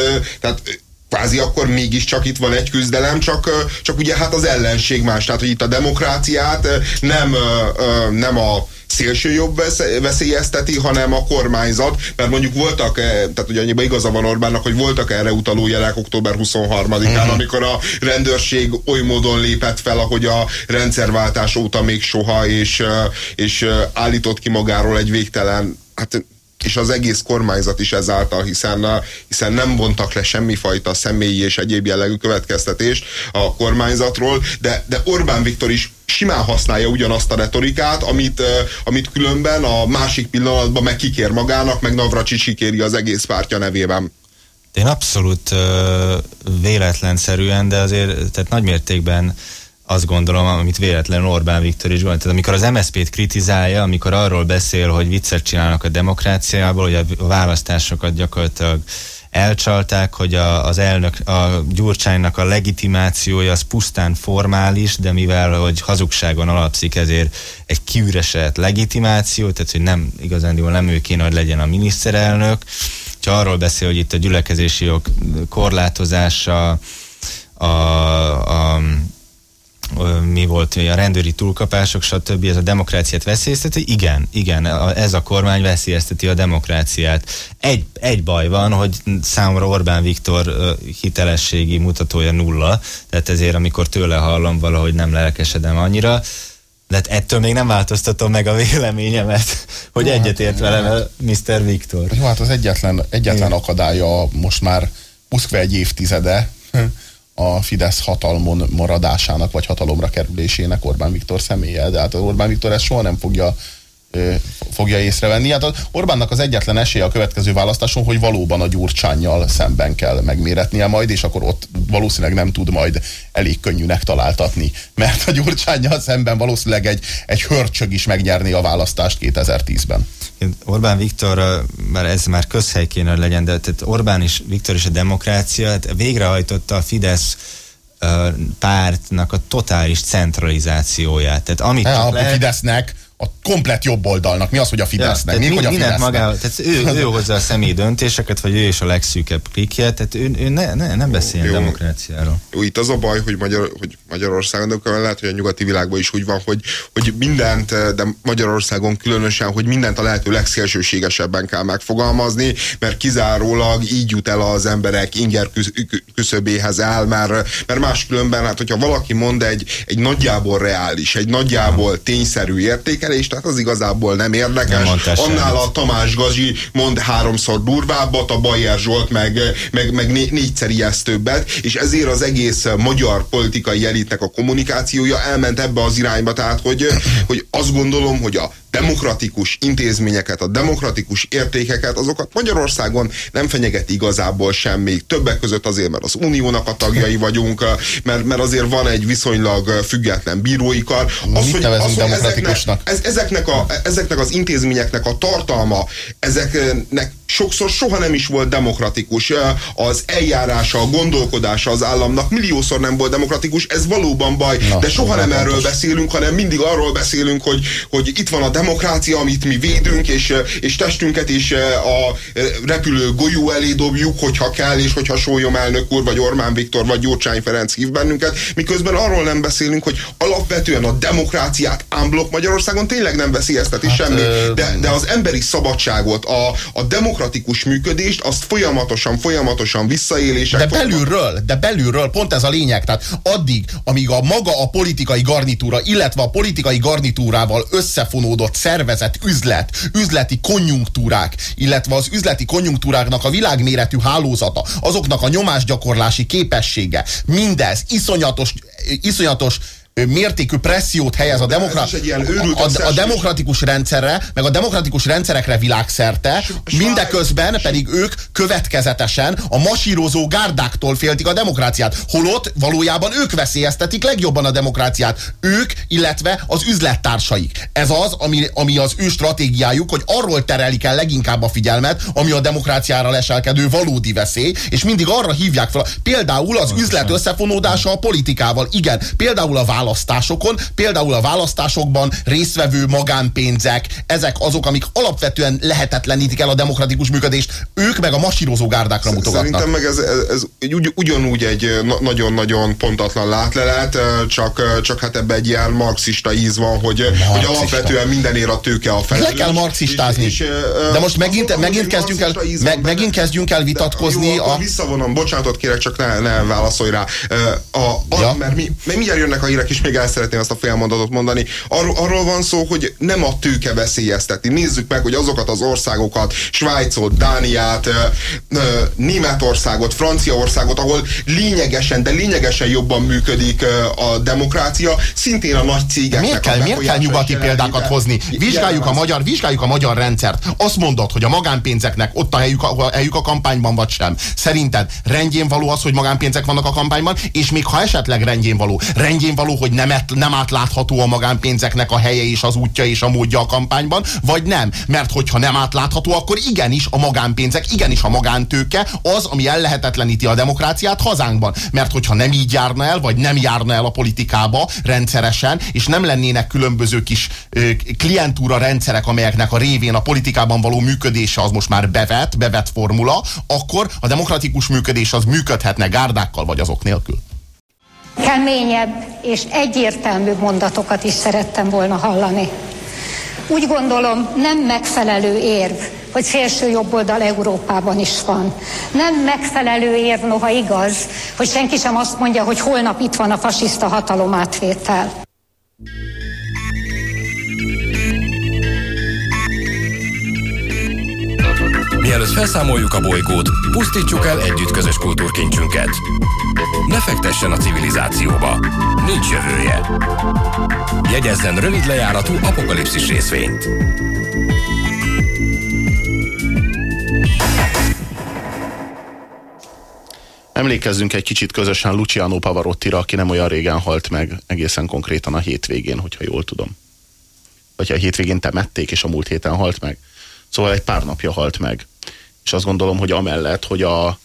tehát kvázi akkor mégiscsak itt van egy küzdelem, csak, csak ugye hát az ellenség más, tehát hogy itt a demokráciát nem, nem a szélső jobb veszélyezteti, hanem a kormányzat, mert mondjuk voltak, eh, tehát ugye annyiban igaza van Orbánnak, hogy voltak erre utaló jelek október 23-án, uh-huh. Mhm. amikor a rendőrség oly módon lépett fel, ahogy a rendszerváltás óta még soha, és, és állított ki magáról egy végtelen, hát és az egész kormányzat is ezáltal, hiszen, hiszen nem vontak le semmifajta személyi és egyéb jellegű következtetést a kormányzatról, de, de Orbán Viktor is simán használja ugyanazt a retorikát, amit, amit különben a másik pillanatban meg kikér magának, meg Navracsics kikéri az egész pártja nevében. Én abszolút véletlenszerűen, de azért tehát nagymértékben azt gondolom, amit véletlen Orbán Viktor is gondolt. Tehát amikor az MSZP-t kritizálja, amikor arról beszél, hogy viccet csinálnak a demokráciából, hogy a választásokat gyakorlatilag elcsalták, hogy a, az elnök, a Gyurcsánynak a legitimációja az pusztán formális, de mivel, hogy hazugságon alapszik, ezért egy kiüresedett legitimáció, tehát hogy nem igazán nem ő kéne, hogy legyen a miniszterelnök. Ha arról beszél, hogy itt a gyülekezési jog korlátozása, a, a mi volt, a rendőri túlkapások, stb. ez a demokráciát veszélyezteti? Igen, igen, ez a kormány veszélyezteti a demokráciát. Egy, egy baj van, hogy számomra Orbán Viktor hitelességi mutatója nulla, tehát ezért amikor tőle hallom valahogy nem lelkesedem annyira, de hát ettől még nem változtatom meg a véleményemet, *laughs* hogy Jó, egyetért hát, velem Mr. Viktor. Jó, hát az egyetlen, egyetlen akadálya most már 21 évtizede, *laughs* a Fidesz hatalmon maradásának, vagy hatalomra kerülésének Orbán Viktor személye. De hát Orbán Viktor ezt soha nem fogja fogja észrevenni. Hát Orbánnak az egyetlen esélye a következő választáson, hogy valóban a gyurcsányjal szemben kell megméretnie majd, és akkor ott valószínűleg nem tud majd elég könnyűnek találtatni, mert a gyurcsányjal szemben valószínűleg egy, egy hörcsög is megnyerni a választást 2010-ben. Orbán Viktor, már ez már közhely kéne legyen, de tehát Orbán is, Viktor is a demokrácia, hát végrehajtotta a Fidesz pártnak a totális centralizációját. Tehát amit ne, a lehet... Fidesznek a komplet jobb oldalnak. Mi az, hogy a Fidesznek? Ja, Még, hogy a Fidesznek? Magával, tehát ő, ő hozza a személyi döntéseket, vagy ő is a legszűkebb klikje, tehát ő, ő ne, ne, nem beszél jó, demokráciáról. Jó, itt az a baj, hogy, Magyar, hogy Magyarországon, de lehet, hogy a nyugati világban is úgy van, hogy, hogy mindent, de Magyarországon különösen, hogy mindent a lehető legszélsőségesebben kell megfogalmazni, mert kizárólag így jut el az emberek inger küszöbéhez el, mert, mert máskülönben, hát hogyha valaki mond egy, egy nagyjából reális, egy nagyjából tényszerű értéket, értékelés, tehát az igazából nem érdekes. Nem Annál a Tamás Gazsi mond háromszor durvábbat, a Bajer Zsolt meg, meg, meg né, négyszer ijesztőbbet, és ezért az egész magyar politikai elitnek a kommunikációja elment ebbe az irányba, tehát hogy, hogy azt gondolom, hogy a demokratikus intézményeket, a demokratikus értékeket, azokat Magyarországon nem fenyeget igazából semmi. Többek között azért, mert az uniónak a tagjai *laughs* vagyunk, mert, mert azért van egy viszonylag független bírói kar. Az, hogy, az, hogy ezeknek, ez, ezeknek, a, ezeknek az intézményeknek a tartalma, ezeknek sokszor soha nem is volt demokratikus. Az eljárása, a gondolkodása az államnak. Milliószor nem volt demokratikus, ez valóban baj, Na, de soha nem erről beszélünk, hanem mindig arról beszélünk, hogy, hogy itt van a demokrácia, amit mi védünk, és, és testünket is a repülő golyó elé dobjuk, hogyha kell, és hogyha Sólyom elnök úr, vagy Ormán Viktor, vagy Gyurcsány Ferenc hív bennünket, miközben arról nem beszélünk, hogy alapvetően a demokráciát ámblok Magyarországon tényleg nem veszélyezteti hát, semmi, de, de az emberi szabadságot, a, a demokratikus működést, azt folyamatosan, folyamatosan visszaélések. De belülről, de belülről, pont ez a lényeg. Tehát addig, amíg a maga a politikai garnitúra, illetve a politikai garnitúrával összefonódott szervezet, üzlet, üzleti konjunktúrák, illetve az üzleti konjunktúráknak a világméretű hálózata, azoknak a nyomásgyakorlási képessége, mindez iszonyatos, iszonyatos mértékű pressziót helyez a, demokra a, a, a demokratikus rendszerre, meg a demokratikus rendszerekre világszerte, mindeközben pedig ők következetesen a masírozó gárdáktól féltik a demokráciát. Holott valójában ők veszélyeztetik legjobban a demokráciát. Ők, illetve az üzlettársaik. Ez az, ami, ami az ő stratégiájuk, hogy arról terelik el leginkább a figyelmet, ami a demokráciára leselkedő valódi veszély, és mindig arra hívják fel. Például az üzlet összefonódása a politikával. Igen, például a vállalat választásokon, például a választásokban résztvevő magánpénzek, ezek azok, amik alapvetően lehetetlenítik el a demokratikus működést, ők meg a masírozó gárdákra mutogatnak. Szerintem meg ez, ez, ez ugy, ugyanúgy egy nagyon-nagyon pontatlan látlelet, csak, csak hát ebbe egy ilyen marxista íz van, hogy, hogy alapvetően mindenért a tőke a felelős. Le kell marxistázni. És, és, De most megint, megint, kezdjünk el, meg, megint kezdjünk el vitatkozni. Jó, a... visszavonom, bocsánatot kérek, csak ne, ne válaszolj rá. A, a, ja. Mert mi, mert mindjárt jönnek a hírek, és is még el szeretném ezt a félmondatot mondani. Arról, arról van szó, hogy nem a tőke veszélyezteti. Nézzük meg, hogy azokat az országokat, Svájcot, Dániát, Németországot, Franciaországot, ahol lényegesen, de lényegesen jobban működik a demokrácia, szintén a nagy cégeknek miért kell, miért kell nyugati példákat hozni? Vizsgáljuk a, magyar, vizsgáljuk a magyar rendszert. Azt mondod, hogy a magánpénzeknek ott a helyük a, a helyük a kampányban, vagy sem. Szerinted rendjén való az, hogy magánpénzek vannak a kampányban, és még ha esetleg rendjén való, rendjén való, hogy nem, et, nem átlátható a magánpénzeknek a helye és az útja és a módja a kampányban, vagy nem? Mert hogyha nem átlátható, akkor igenis a magánpénzek, igenis a magántőke az, ami ellehetetleníti a demokráciát hazánkban. Mert hogyha nem így járna el, vagy nem járna el a politikába rendszeresen, és nem lennének különböző kis ö, klientúra rendszerek, amelyeknek a révén a politikában való működése az most már bevet, bevet formula, akkor a demokratikus működés az működhetne gárdákkal vagy azok nélkül. Keményebb és egyértelmű mondatokat is szerettem volna hallani. Úgy gondolom, nem megfelelő érv, hogy szélső jobboldal Európában is van. Nem megfelelő érv, noha igaz, hogy senki sem azt mondja, hogy holnap itt van a fasiszta hatalomátvétel. Mielőtt felszámoljuk a bolygót, pusztítsuk el együtt közös kultúrkincsünket. Ne fektessen a civilizációba. Nincs jövője. Jegyezzen rövid lejáratú apokalipszis részvényt. Emlékezzünk egy kicsit közösen Luciano Pavarottira, aki nem olyan régen halt meg, egészen konkrétan a hétvégén, hogyha jól tudom. Vagy a hétvégén temették, és a múlt héten halt meg. Szóval egy pár napja halt meg. És azt gondolom, hogy amellett, hogy a,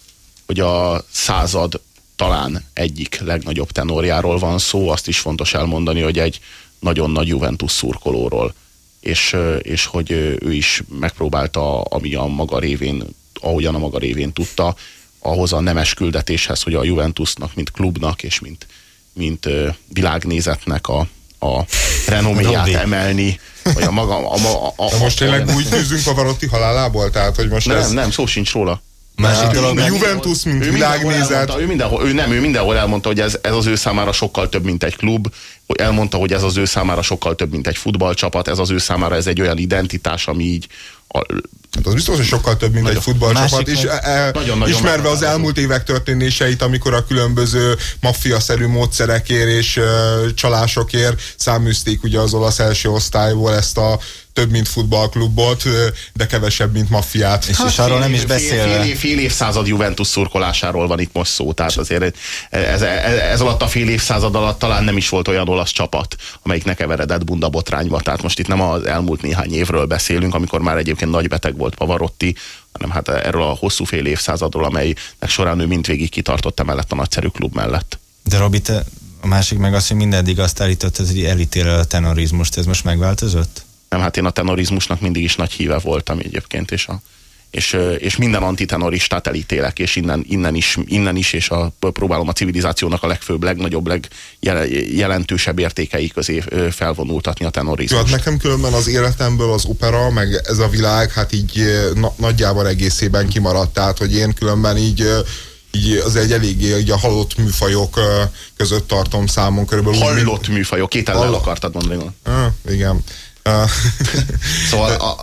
hogy a század talán egyik legnagyobb tenorjáról van szó, azt is fontos elmondani, hogy egy nagyon nagy Juventus szurkolóról. És, és hogy ő is megpróbálta, ami a maga révén, ahogyan a maga révén tudta, ahhoz a nemes küldetéshez, hogy a Juventusnak, mint klubnak és mint, mint világnézetnek a, a renoméját emelni, vagy a maga... A, a, a, a, most tényleg úgy küzdünk Pavarotti halálából? Tehát, hogy most nem, ez... nem, szó sincs róla. Másik dolog, Juventus, mint világnézet. Ő, mindenhol, ő nem, ő mindenhol elmondta, hogy ez, ez az ő számára sokkal több, mint egy klub, elmondta, hogy ez az ő számára sokkal több, mint egy futballcsapat, ez az ő számára ez egy olyan identitás, ami így a, Hát az biztos, hogy sokkal több, mint nagyon, egy futballcsapat, és e, e, nagyon, nagyon ismerve az elmúlt évek történéseit, amikor a különböző maffiaszerű módszerekért és e, csalásokért száműzték ugye az olasz első osztályból ezt a több, mint futballklubot, de kevesebb, mint maffiát. És, és arról nem is beszélve. Fél, fél, fél évszázad Juventus szurkolásáról van itt most szó, tehát azért ez, ez, ez alatt a fél évszázad alatt talán nem is volt olyan olasz csapat, amelyik ne keveredett bundabotrányba, tehát most itt nem az elmúlt néhány évről beszélünk, amikor már egyébként nagy beteg volt Pavarotti, hanem hát erről a hosszú fél évszázadról, amelynek során ő mindvégig kitartott emellett a nagyszerű klub mellett. De Robi, te a másik meg az, hogy mindeddig azt állítottad, hogy elítélel a tenorizmust, ez most megváltozott? Nem, hát én a tenorizmusnak mindig is nagy híve voltam egyébként, és, a, és, és minden antitenoristát elítélek, és innen, innen, is, innen is, és a, próbálom a civilizációnak a legfőbb, legnagyobb, legjelentősebb értékei közé felvonultatni a tenorizmust. Hát nekem különben az életemből az opera, meg ez a világ, hát így na, nagyjából egészében kimaradt, tehát hogy én különben így így az egy eléggé így a halott műfajok között tartom számon körülbelül. Hallott műfajok, két ellen akartad mondani. Ah, igen. *laughs* szóval a, a,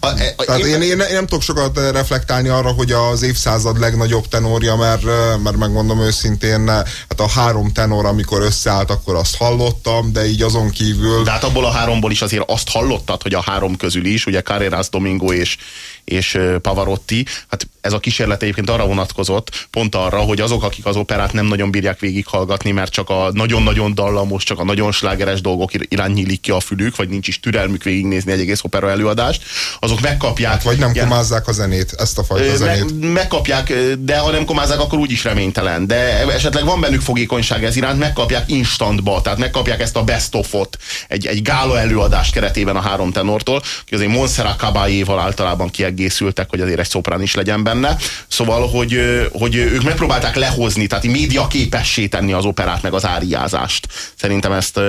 a, a, Tehát én, én, én nem tudok sokat reflektálni arra, hogy az évszázad legnagyobb tenorja, mert, mert megmondom őszintén, hát a három tenor, amikor összeállt, akkor azt hallottam, de így azon kívül... De hát abból a háromból is azért azt hallottad, hogy a három közül is, ugye Carreras Domingo és, és Pavarotti, hát ez a kísérlet egyébként arra vonatkozott, pont arra, hogy azok, akik az operát nem nagyon bírják végighallgatni, mert csak a nagyon-nagyon dallamos, csak a nagyon slágeres dolgok irány nyílik ki a fülük, vagy nincs is türelmük végignézni egy egész opera előadást, azok megkapják. Vagy nem ilyen, komázzák a zenét, ezt a fajta zenét. Meg, megkapják, de ha nem komázzák, akkor úgyis reménytelen. De esetleg van bennük fogékonyság ez iránt, megkapják instantba, tehát megkapják ezt a best of-ot egy, egy gála előadás keretében a három tenortól, hogy azért Montserrat Caballé-val általában kiegészültek, hogy azért egy szoprán is legyen benne. Szóval, hogy, hogy ők megpróbálták lehozni, tehát média képessé tenni az operát, meg az áriázást. Szerintem ezt,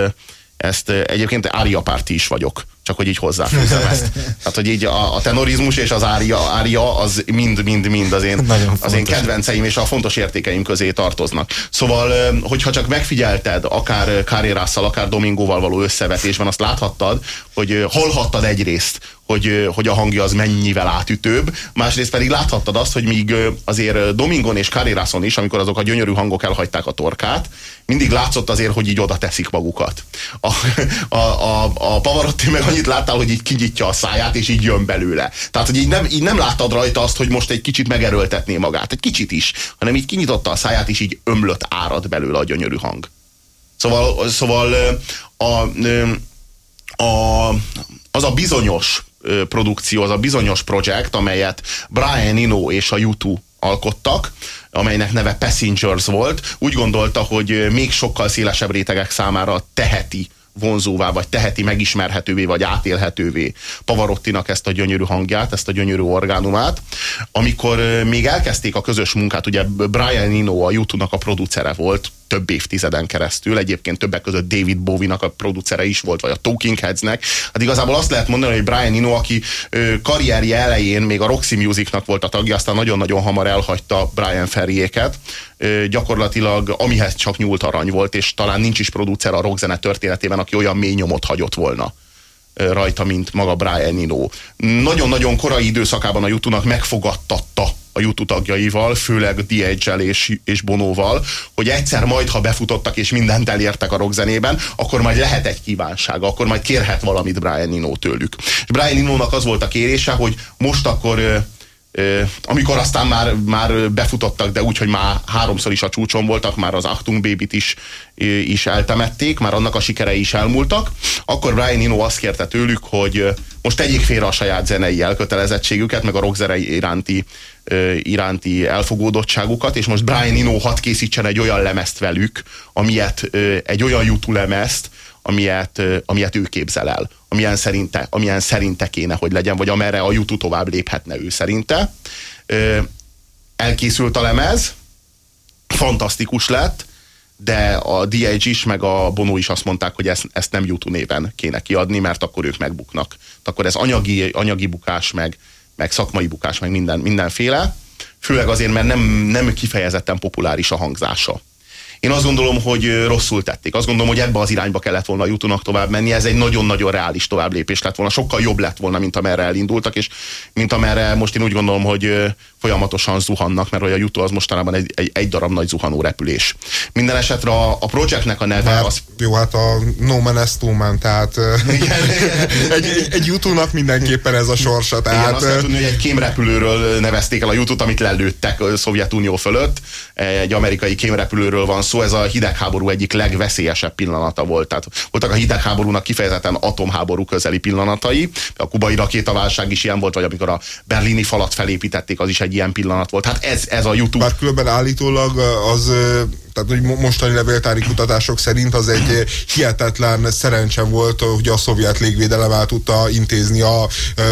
ezt egyébként áriapárti is vagyok. Csak hogy így hozzáfűzem ezt. *laughs* Tehát, hogy így a, a tenorizmus és az ária, ária az mind-mind-mind az én, az én kedvenceim és a fontos értékeim közé tartoznak. Szóval, hogyha csak megfigyelted, akár Kárérásszal, akár Domingóval való összevetésben, azt láthattad, hogy hallhattad egyrészt, hogy, hogy a hangja az mennyivel átütőbb, másrészt pedig láthattad azt, hogy míg azért Domingon és Carrerason is, amikor azok a gyönyörű hangok elhagyták a torkát, mindig látszott azért, hogy így oda teszik magukat. A, *laughs* a, a, a Pavarotti meg annyit láttál, hogy így kinyitja a száját, és így jön belőle. Tehát, hogy így nem, így nem láttad rajta azt, hogy most egy kicsit megerőltetné magát, egy kicsit is, hanem így kinyitotta a száját, és így ömlött árad belőle a gyönyörű hang. Szóval, szóval a, a, az a bizonyos produkció, az a bizonyos projekt, amelyet Brian Eno és a U2 alkottak, amelynek neve Passengers volt, úgy gondolta, hogy még sokkal szélesebb rétegek számára teheti vonzóvá, vagy teheti megismerhetővé, vagy átélhetővé Pavarottinak ezt a gyönyörű hangját, ezt a gyönyörű orgánumát. Amikor még elkezdték a közös munkát, ugye Brian Eno a YouTube-nak a producere volt, több évtizeden keresztül, egyébként többek között David Bowie-nak a producere is volt, vagy a Talking Headsnek. Hát igazából azt lehet mondani, hogy Brian Eno, aki karrierje elején még a Roxy Musicnak volt a tagja, aztán nagyon-nagyon hamar elhagyta Brian Ferriéket. Gyakorlatilag amihez csak nyúlt arany volt, és talán nincs is producer a rockzene történetében, aki olyan mély nyomot hagyott volna rajta, mint maga Brian Eno. Nagyon-nagyon korai időszakában a YouTube-nak megfogadtatta a YouTube tagjaival, főleg DH-el és, és Bonóval, hogy egyszer majd, ha befutottak és mindent elértek a rockzenében, akkor majd lehet egy kívánsága, akkor majd kérhet valamit Brian Eno tőlük. És Brian Eno-nak az volt a kérése, hogy most akkor amikor aztán már, már befutottak, de úgy, hogy már háromszor is a csúcson voltak, már az Achtung Baby-t is, is eltemették, már annak a sikerei is elmúltak, akkor Brian Eno azt kérte tőlük, hogy most tegyék félre a saját zenei elkötelezettségüket, meg a rockzenei iránti, iránti elfogódottságukat, és most Brian Eno hat készítsen egy olyan lemezt velük, amilyet, egy olyan YouTube lemezt, amilyet, amilyet ő képzel el, amilyen szerinte, amilyen szerinte kéne, hogy legyen, vagy amerre a YouTube tovább léphetne ő szerinte. Elkészült a lemez, fantasztikus lett, de a DH is, meg a Bono is azt mondták, hogy ezt, ezt nem YouTube néven kéne kiadni, mert akkor ők megbuknak. Akkor ez anyagi, anyagi bukás, meg, meg szakmai bukás, meg minden, mindenféle. Főleg azért, mert nem, nem kifejezetten populáris a hangzása. Én azt gondolom, hogy rosszul tették. Azt gondolom, hogy ebbe az irányba kellett volna a jutónak tovább menni. Ez egy nagyon-nagyon reális tovább lépés lett volna. Sokkal jobb lett volna, mint amerre elindultak, és mint amerre most én úgy gondolom, hogy folyamatosan zuhannak, mert hogy a jutó az mostanában egy, egy, egy darab nagy zuhanó repülés. Minden esetre a, a projektnek a neve hát, az... Jó, hát a No Man is no man, tehát *laughs* egy, *laughs* egy, egy jutónak mindenképpen ez a sorsa. Tehát... Igen, azt lehet tudni, hogy egy kémrepülőről nevezték el a jutót, amit lelőttek a Szovjetunió fölött. Egy amerikai kémrepülőről van szó, ez a hidegháború egyik legveszélyesebb pillanata volt. Tehát voltak a hidegháborúnak kifejezetten atomháború közeli pillanatai. A kubai rakétaválság is ilyen volt, vagy amikor a berlini falat felépítették, az is egy ilyen pillanat volt. Hát ez, ez a YouTube. Bár különben állítólag az tehát hogy mostani levéltári kutatások szerint az egy hihetetlen szerencse volt, hogy a szovjet légvédelem el tudta intézni a,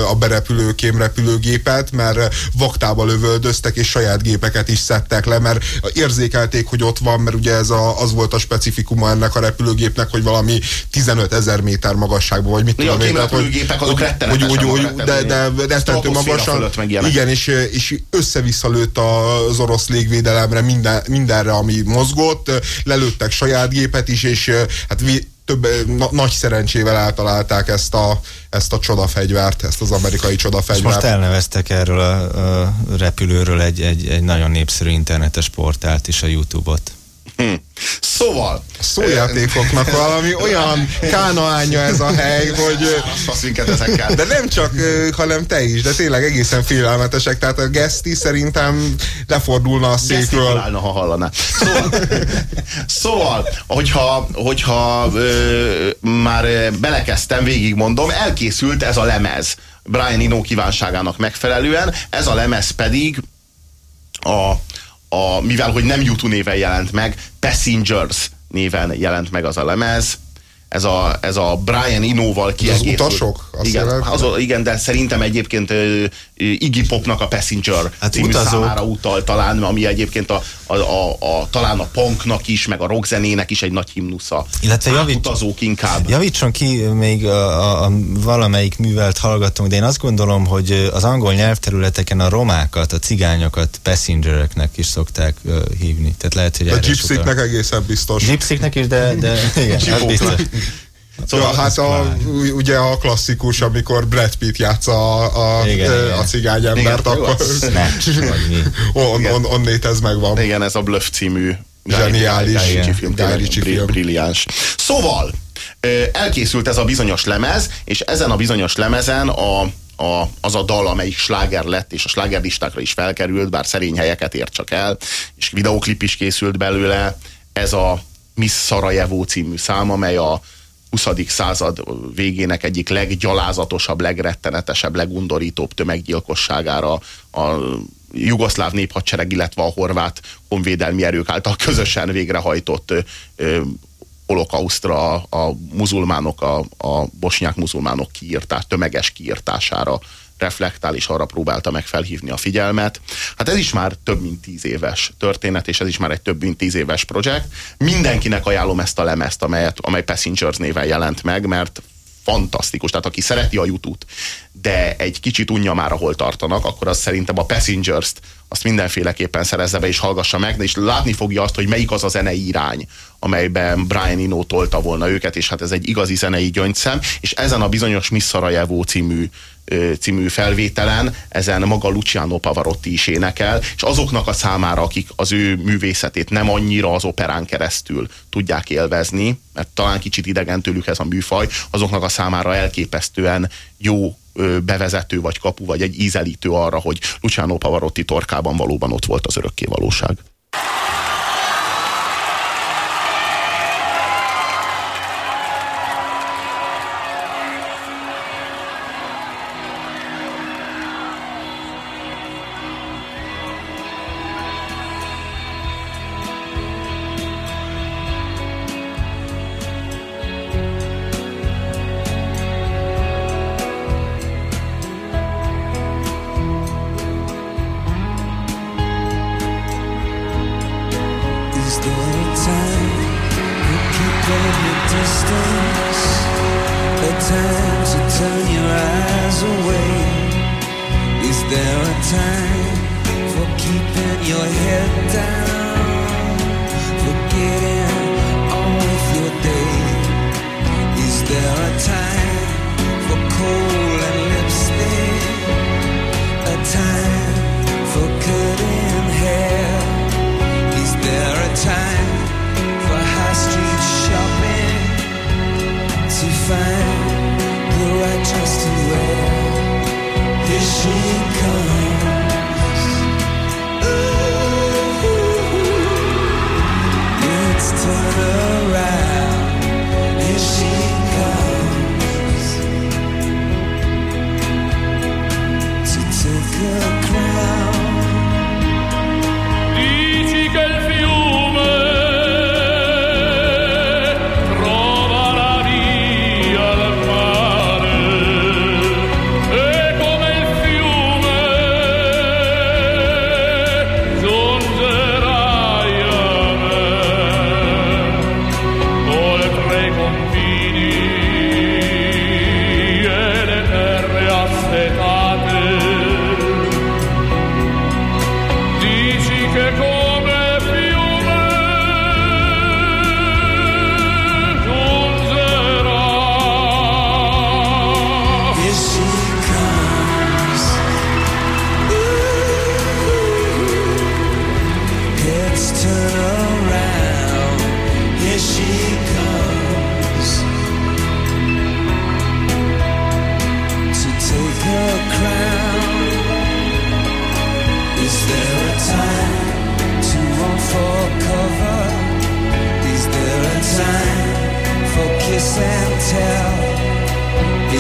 a berepülő kémrepülőgépet, mert vaktába lövöldöztek, és saját gépeket is szedtek le, mert érzékelték, hogy ott van, mert ugye ez a, az volt a specifikuma ennek a repülőgépnek, hogy valami 15 ezer méter magasságban, vagy mit tudom én. A gépek azok hogy, hogy, hogy, hogy, de, de rettentő magasan. Igen, és, és össze-vissza lőtt az orosz légvédelemre minden, mindenre, ami mozgott, mozgott, lelőttek saját gépet is, és hát több na, nagy szerencsével eltalálták ezt a, ezt a csodafegyvert, ezt az amerikai csodafegyvert. És most elneveztek erről a, a repülőről egy, egy, egy nagyon népszerű internetes portált is, a YouTube-ot. Hm. Szóval. Szójátékoknak valami olyan kánaánya ez a hely, hogy... ezekkel. De nem csak, hanem te is, de tényleg egészen félelmetesek. Tehát a Geszti szerintem lefordulna a székről. Geszti ha hallaná. Szóval, szóval hogyha, hogyha ö, már belekezdtem, végigmondom, elkészült ez a lemez. Brian Eno kívánságának megfelelően. Ez a lemez pedig a a, mivel hogy nem YouTube néven jelent meg, Passengers néven jelent meg az a lemez. Ez a, ez a Brian Inóval kiegészült. utasok? Azt igen, az, igen, de szerintem egyébként Iggy Popnak a Passenger Hát című utazók. számára utal talán, ami egyébként a, a, a, a, talán a punknak is, meg a rockzenének is egy nagy himnusza. Illetve Hát javít- utazók inkább. Javítson ki még a, a, a valamelyik művelt hallgatónk, de én azt gondolom, hogy az angol nyelvterületeken a romákat, a cigányokat passengereknek is szokták uh, hívni. Tehát lehet, hogy A gypsiknek egészen biztos. Gypsiknek is, de, de *laughs* igen, az biztos. Szóval ja, hát a, ugye a klasszikus, amikor Brad Pitt játsza a, a, Igen, a, igen. a cigányembert, Igen, akkor Snatch, vagy mi. on, on, onnét ez megvan. Igen, ez a Bluff című Zseniális. Guy Ritchie Igen. brilliáns. Szóval, elkészült ez a bizonyos lemez, és ezen a bizonyos lemezen a, a, az a dal, amelyik sláger lett, és a slágerlistákra is felkerült, bár szerény helyeket ért csak el, és videoklip is készült belőle, ez a Miss Sarajevo című szám, amely a 20. század végének egyik leggyalázatosabb, legrettenetesebb, legundorítóbb tömeggyilkosságára a jugoszláv néphadsereg, illetve a horvát honvédelmi erők által közösen végrehajtott ö, holokausztra a, a muzulmánok, a, a bosnyák muzulmánok kiírtás, tömeges kiírtására reflektál, és arra próbálta meg felhívni a figyelmet. Hát ez is már több mint tíz éves történet, és ez is már egy több mint tíz éves projekt. Mindenkinek ajánlom ezt a lemezt, amelyet, amely Passengers néven jelent meg, mert fantasztikus. Tehát aki szereti a YouTube-t, de egy kicsit unja már, ahol tartanak, akkor az szerintem a Passengers-t azt mindenféleképpen szerezze be és hallgassa meg, és látni fogja azt, hogy melyik az a zenei irány, amelyben Brian Eno tolta volna őket, és hát ez egy igazi zenei gyöngyszem, és ezen a bizonyos Miss Sarajevo című című felvételen, ezen maga Luciano Pavarotti is énekel, és azoknak a számára, akik az ő művészetét nem annyira az operán keresztül tudják élvezni, mert talán kicsit idegen tőlük ez a műfaj, azoknak a számára elképesztően jó bevezető, vagy kapu, vagy egy ízelítő arra, hogy Luciano Pavarotti torkában valóban ott volt az örökké valóság.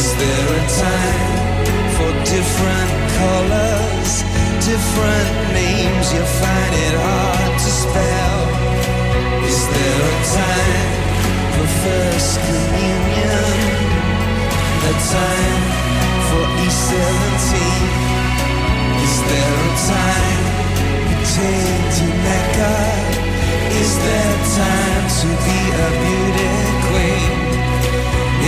Is there a time for different colors, different names? You find it hard to spell. Is there a time for first communion, a time for E17. Is there a time you take to Mecca? Is there time to be a beauty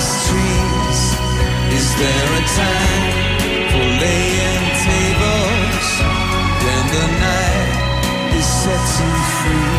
Christmas trees? Is there a time for laying tables when the night is set to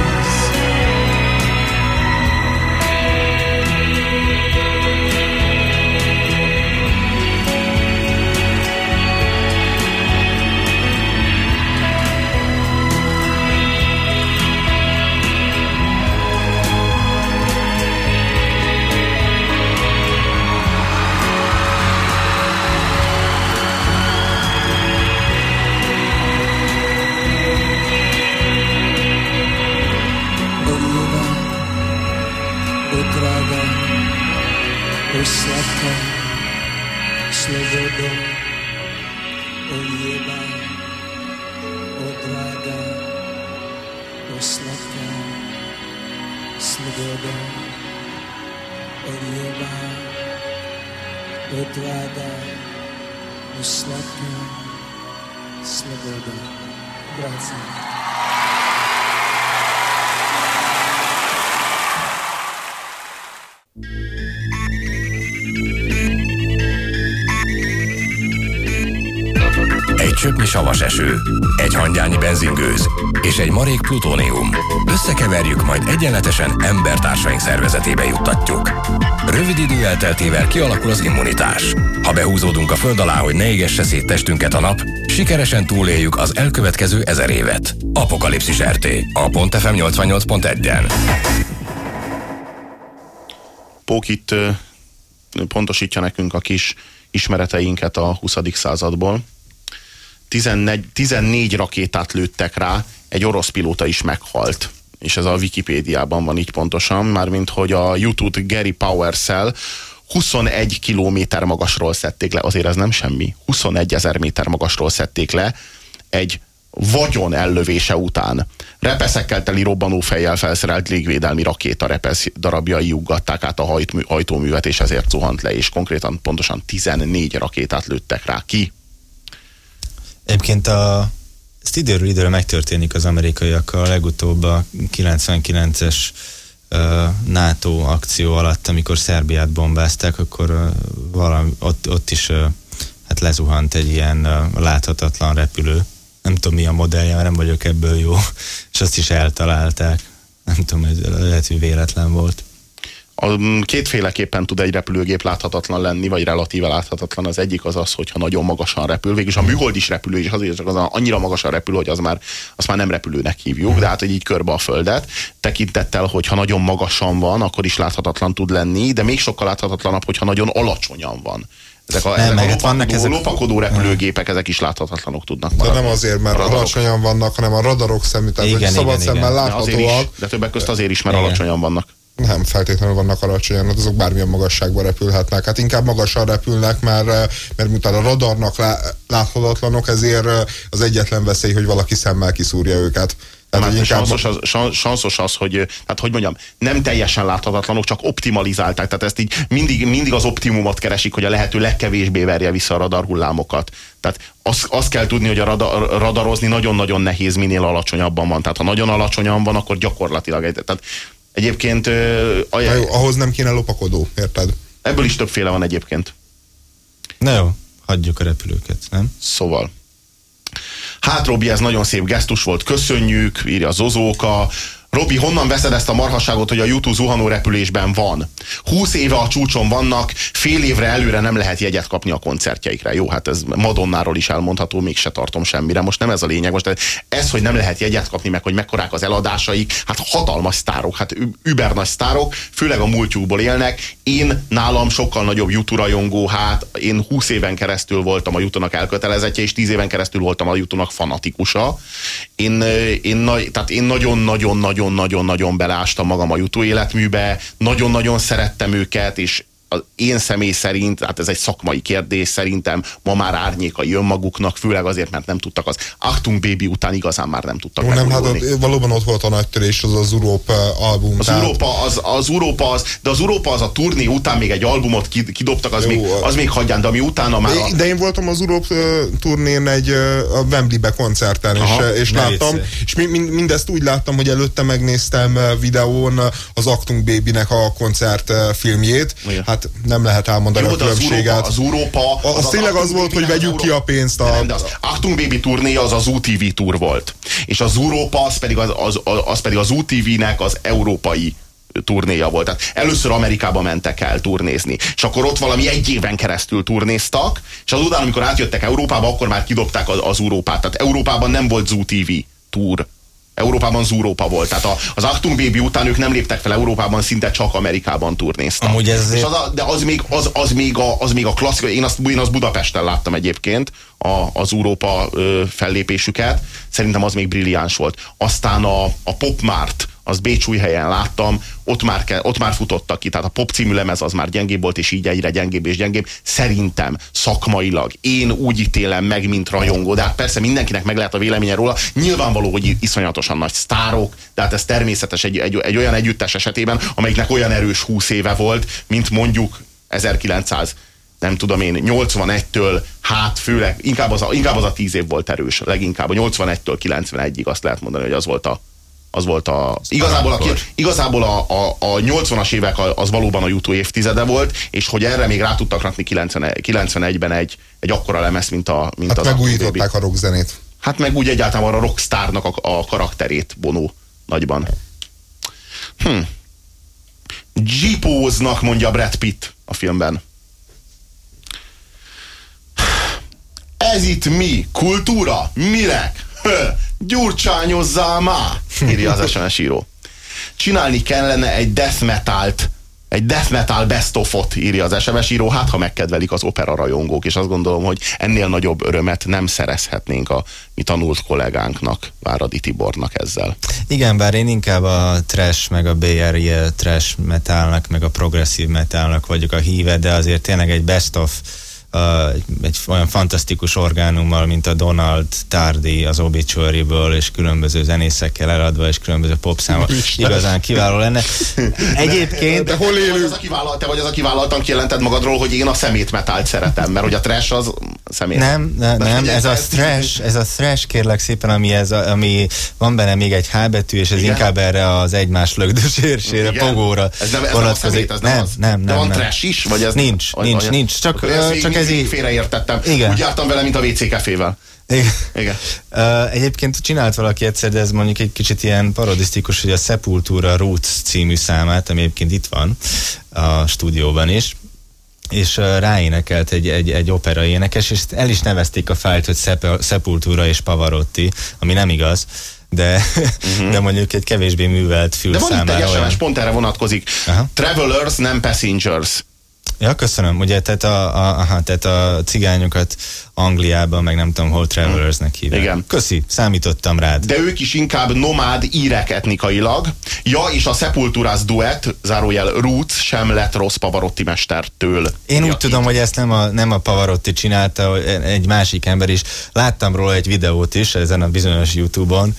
és egy marék plutónium. Összekeverjük, majd egyenletesen embertársaink szervezetébe juttatjuk. Rövid idő elteltével kialakul az immunitás. Ha behúzódunk a föld alá, hogy ne égesse szét testünket a nap, sikeresen túléljük az elkövetkező ezer évet. Apokalipszis RT. A .fm 88.1-en. Pók itt ö, pontosítja nekünk a kis ismereteinket a 20. századból. 14, 14 rakétát lőttek rá, egy orosz pilóta is meghalt. És ez a Wikipédiában van így pontosan, mármint hogy a YouTube Gary Powers-szel 21 kilométer magasról szedték le, azért ez nem semmi, 21 ezer méter magasról szedték le egy vagyon ellövése után. Repeszekkel teli robbanófejjel felszerelt légvédelmi rakéta repesz darabjai juggatták át a hajtmű, hajtóművet, és ezért zuhant le, és konkrétan pontosan 14 rakétát lőttek rá ki. Egyébként a, ezt időről időre megtörténik az amerikaiakkal, legutóbb a 99-es uh, NATO akció alatt, amikor Szerbiát bombázták, akkor valami, ott, ott is hát lezuhant egy ilyen láthatatlan repülő. Nem tudom mi a modellje, mert nem vagyok ebből jó, *laughs* és azt is eltalálták. Nem tudom, ez lehet, hogy véletlen volt. A, mm, kétféleképpen tud egy repülőgép láthatatlan lenni, vagy relatíve láthatatlan. Az egyik az az, hogyha nagyon magasan repül. Végülis a műhold is repülő, és azért csak az annyira magasan repül, hogy az már, azt már nem repülőnek hívjuk, de hát, hogy így körbe a földet. Tekintettel, hogyha nagyon magasan van, akkor is láthatatlan tud lenni, de még sokkal láthatatlanabb, hogyha nagyon alacsonyan van. Ezek a, Nem, ezek meg a hát vannak lopakodó, ezek- lopakodó repülőgépek, ezek is láthatatlanok tudnak De maradni. nem azért, mert radarok. alacsonyan vannak, hanem a radarok szemű, tehát Igen, hogy szabad igen, szemmel igen. De azért is, láthatóak, de többek között azért is, mert Igen. alacsonyan vannak. Nem feltétlenül vannak alacsonyan, hát azok bármilyen magasságban repülhetnek. Hát inkább magasan repülnek, mert, eh, mert miután a radarnak lá- láthatatlanok, ezért eh, az egyetlen veszély, hogy valaki szemmel kiszúrja őket. Tehát, Hát inkább sanszos, az, sanszos az, hogy, tehát hogy mondjam, nem teljesen láthatatlanok, csak optimalizálták. Tehát ezt így mindig, mindig az optimumot keresik, hogy a lehető legkevésbé verje vissza a radarhullámokat. Tehát azt, azt kell tudni, hogy a radar, radarozni nagyon-nagyon nehéz, minél alacsonyabban van. Tehát ha nagyon alacsonyan van, akkor gyakorlatilag egy, tehát egyébként ö, a, Na jó, ahhoz nem kéne lopakodó, érted? ebből is többféle van egyébként. Na jó, hagyjuk a repülőket, nem? Szóval. Hát Robi, ez nagyon szép gesztus volt, köszönjük, írja Zozóka. Robi, honnan veszed ezt a marhasságot, hogy a YouTube zuhanó repülésben van? 20 éve a csúcson vannak, fél évre előre nem lehet jegyet kapni a koncertjeikre. Jó, hát ez Madonnáról is elmondható, mégse tartom semmire. Most nem ez a lényeg. Most ez, hogy nem lehet jegyet kapni, meg hogy mekkorák az eladásaik, hát hatalmas sztárok, hát über nagy sztárok, főleg a múltjukból élnek. Én nálam sokkal nagyobb YouTube rajongó, hát én 20 éven keresztül voltam a YouTube-nak elkötelezettje, és 10 éven keresztül voltam a YouTube-nak fanatikusa. Én, én, tehát én nagyon-nagyon-nagyon-nagyon-nagyon belástam magam a YouTube életműbe, nagyon-nagyon szerettem őket, és az én személy szerint, hát ez egy szakmai kérdés, szerintem ma már árnyékai önmaguknak, főleg azért, mert nem tudtak az Achtung Baby után igazán már nem tudtak Jó, nem, hát ott, valóban ott volt a nagy törés, az az Európa album. Az tehát- Európa az, az Európa az, de az Európa az a turné után még egy albumot kid- kidobtak, az, Jó, még, az még hagyján, de ami utána már... A, De, de én voltam az Európ ö, turnén egy a Wembley-be koncerten, és, Aha, és ne láttam, és mi, mind, mindezt úgy láttam, hogy előtte megnéztem videón az Actung Baby-nek a koncert filmjét. Igen. Hát nem lehet elmondani Jó, a de az különbséget. Európa, az Európa... Az- az tényleg az volt, hogy vegyük ki a pénzt a- nem, de az Achtung Baby turnéja az az UTV tour volt. És az Európa az pedig az, az, az, pedig az UTV-nek az európai turnéja volt. Tehát először Amerikába mentek el turnézni. És akkor ott valami egy éven keresztül turnéztak, és azután, amikor átjöttek Európába, akkor már kidobták az, az Európát. Tehát Európában nem volt Zoo TV tour. Európában Zúrópa volt. Tehát a, az Achtung Baby után ők nem léptek fel Európában, szinte csak Amerikában turnéztak. Amúgy ez És az a, de az még, az, az, még a, az még a klasszik, én azt, én azt Budapesten láttam egyébként, a, az Európa ö, fellépésüket, szerintem az még brilliáns volt. Aztán a, a Pop Mart, az Bécsújhelyen láttam, ott már, ke, ott már futottak ki, tehát a pop című lemez az már gyengébb volt, és így egyre gyengébb és gyengébb. Szerintem szakmailag én úgy ítélem meg, mint rajongó, de hát persze mindenkinek meg lehet a véleménye róla. Nyilvánvaló, hogy iszonyatosan nagy sztárok, de hát ez természetes egy, egy, egy olyan együttes esetében, amelyiknek olyan erős 20 éve volt, mint mondjuk 1900 nem tudom én, 81-től, hát főleg, inkább az, a, inkább az a 10 év volt erős, leginkább a 81-től 91-ig azt lehet mondani, hogy az volt a, az volt a... Igazából a, igazából a, a, a 80-as évek az valóban a YouTube évtizede volt, és hogy erre még rá tudtak rakni 90, 91-ben egy, egy akkora lemez, mint, a, mint Hát az megújították a rockzenét. Hát meg úgy egyáltalán a rockstárnak a, a karakterét Bono nagyban. Hm. Jeepóznak, mondja Brad Pitt a filmben. Ez itt mi? Kultúra? Mirek? Gyurcsányozzál már! Írja az SMS író. Csinálni kellene egy death metalt, egy death metal best of-ot, írja az SMS író, hát ha megkedvelik az opera rajongók, és azt gondolom, hogy ennél nagyobb örömet nem szerezhetnénk a mi tanult kollégánknak, Váradi Tibornak ezzel. Igen, bár én inkább a trash, meg a BRE trash metalnak, meg a progresszív metalnak vagyok a híve, de azért tényleg egy best of egy, egy olyan fantasztikus orgánummal, mint a Donald Tardy az Obituary-ből, és különböző zenészekkel eladva, és különböző popszámok. Igazán kiváló lenne. Egyébként... De hol Te vagy, élünk? az, aki vállal, te vagy az, aki vállaltan kijelented magadról, hogy én a szemét metált szeretem, mert hogy a trash az személy. Nem, ne, De nem, ez a thrash, ez a thrash kérlek szépen, ami, ez a, ami van benne még egy H betű, és ez Igen? inkább erre az egymás lögdösérésére, Igen? pogóra Ez nem, ez nem a szemét, ez nem, nem, az. nem, De nem, van nem. trash is? Vagy ez Nincs, nincs, nincs, csak, csak ez így... Félreértettem. Igen. Úgy jártam vele, mint a WC kefével. Igen. Igen. Uh, egyébként csinált valaki egyszer, de ez mondjuk egy kicsit ilyen parodisztikus, hogy a Sepultura Roots című számát, ami egyébként itt van a stúdióban is, és uh, ráénekelt egy, egy, egy opera énekes, és el is nevezték a fájlt, hogy Sep- Sepultura és Pavarotti, ami nem igaz, de, de mondjuk egy kevésbé művelt fül Mhm. De van itt egy. SMS, pont erre vonatkozik. Aha. Travelers, nem passengers. Ja, köszönöm. Ugye, tehát a, a, aha, tehát a cigányokat Angliában, meg nem tudom hol Travelersnek hívják. Igen. Köszi, számítottam rád. De ők is inkább nomád írek etnikailag. Ja, és a Sepulturász duett, zárójel Roots, sem lett rossz Pavarotti mestertől. Én úgy Ja, tudom, hogy ezt nem a, nem a Pavarotti csinálta, egy másik ember is. Láttam róla egy videót is ezen a bizonyos YouTube-on,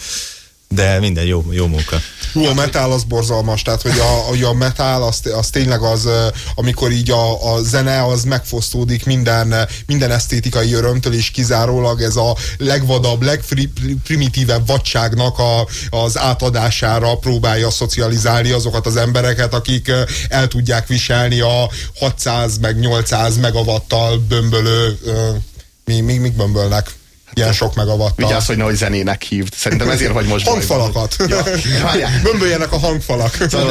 de minden jó, jó munka. Jó, a metal az borzalmas, tehát hogy a, hogy a metal az, az tényleg az, amikor így a, a zene az megfosztódik minden, minden esztétikai örömtől, és kizárólag ez a legvadabb, legprimitívebb vadságnak a, az átadására próbálja szocializálni azokat az embereket, akik el tudják viselni a 600 meg 800 megavattal bömbölő, mi, mi, mik bömbölnek? Ilyen sok megavattal. Vigyázz, hogy nehogy zenének hívd. Szerintem ezért vagy most. Hangfalakat. Ja. Bömböljenek *laughs* a hangfalak. Szóval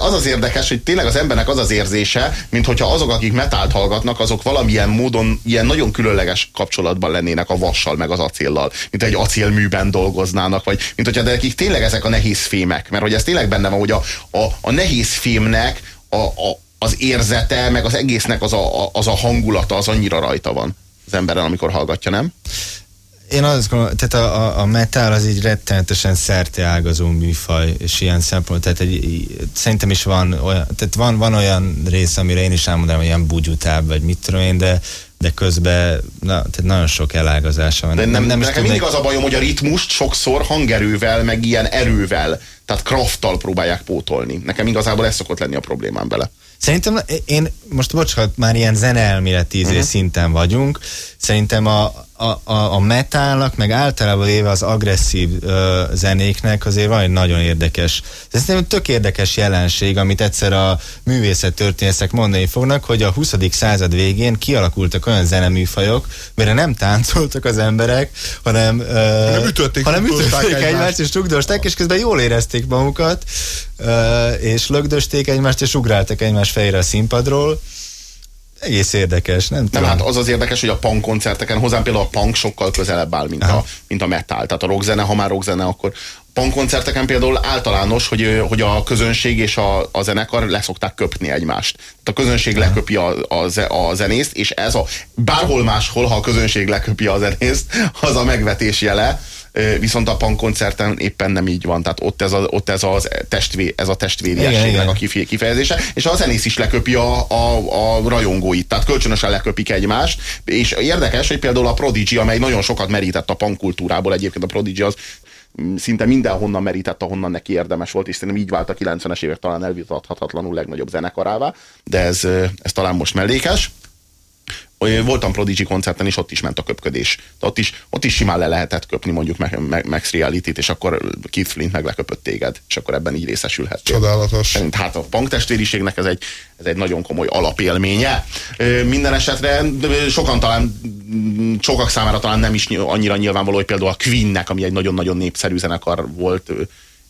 az az érdekes, hogy tényleg az embernek az az érzése, mint hogyha azok, akik metált hallgatnak, azok valamilyen módon ilyen nagyon különleges kapcsolatban lennének a vassal, meg az acéllal. Mint egy acélműben dolgoznának, vagy mint hogyha de nekik tényleg ezek a nehéz fémek. Mert hogy ez tényleg benne van, hogy a, a, a nehéz fémnek a, a, az érzete, meg az egésznek az a, a, az a hangulata, az annyira rajta van az emberen, amikor hallgatja, nem? Én azt gondolom, tehát a, a, metal az egy rettenetesen szerteágazó műfaj, és ilyen szempont, tehát egy, szerintem is van olyan, tehát van, van olyan rész, amire én is elmondanám, hogy ilyen bugyutább, vagy mit tudom én, de, de közben na, tehát nagyon sok elágazása van. De nem, nem is nekem mindig az a bajom, hogy a ritmust sokszor hangerővel, meg ilyen erővel, tehát krafttal próbálják pótolni. Nekem igazából ez szokott lenni a problémám vele. Szerintem én most bocsánat, már ilyen zeneelméleti uh-huh. Szinten vagyunk. Szerintem a, a, a, a metálnak, meg általában éve az agresszív ö, zenéknek azért van egy nagyon érdekes, ez szerintem tök érdekes jelenség, amit egyszer a művészet történészek mondani fognak, hogy a 20. század végén kialakultak olyan zeneműfajok, mire nem táncoltak az emberek, hanem, ö, Hanem ütötték, hanem ütötték egymást. egymást, és rugdosták, és közben jól érezték magukat, ö, és lögdösték egymást, és ugráltak egymás fejére a színpadról. Egész érdekes, nem Nem, tudom. hát az az érdekes, hogy a punk koncerteken hozzám például a punk sokkal közelebb áll, mint, a, mint a metal. Tehát a rockzene, ha már rockzene, akkor punk koncerteken például általános, hogy, hogy a közönség és a, a zenekar leszokták köpni egymást. Tehát a közönség leköpi a, a, a zenészt, és ez a bárhol máshol, ha a közönség leköpi a zenészt, az a megvetés jele. Viszont a punk koncerten éppen nem így van, tehát ott ez, a, ott ez, az testvé, ez a testvériességnek a kife- kifejezése, és a zenész is leköpi a, a, a rajongóit, tehát kölcsönösen leköpik egymást, és érdekes, hogy például a Prodigy, amely nagyon sokat merített a pankultúrából, egyébként a Prodigy az szinte mindenhonnan merített, ahonnan neki érdemes volt, és szerintem így vált a 90-es évek talán elvitathatatlanul legnagyobb zenekarává, de ez, ez talán most mellékes. Voltam Prodigy koncerten, és ott is ment a köpködés. De ott is, ott is simán le lehetett köpni mondjuk Max- Reality-t, és akkor Keith Flint meg leköpött téged, és akkor ebben így részesülhettél. Csodálatos. Szerint hát a punk testvériségnek ez egy, ez egy nagyon komoly alapélménye. Minden esetre sokan talán, sokak számára talán nem is ny- annyira nyilvánvaló, hogy például a Queennek, ami egy nagyon-nagyon népszerű zenekar volt,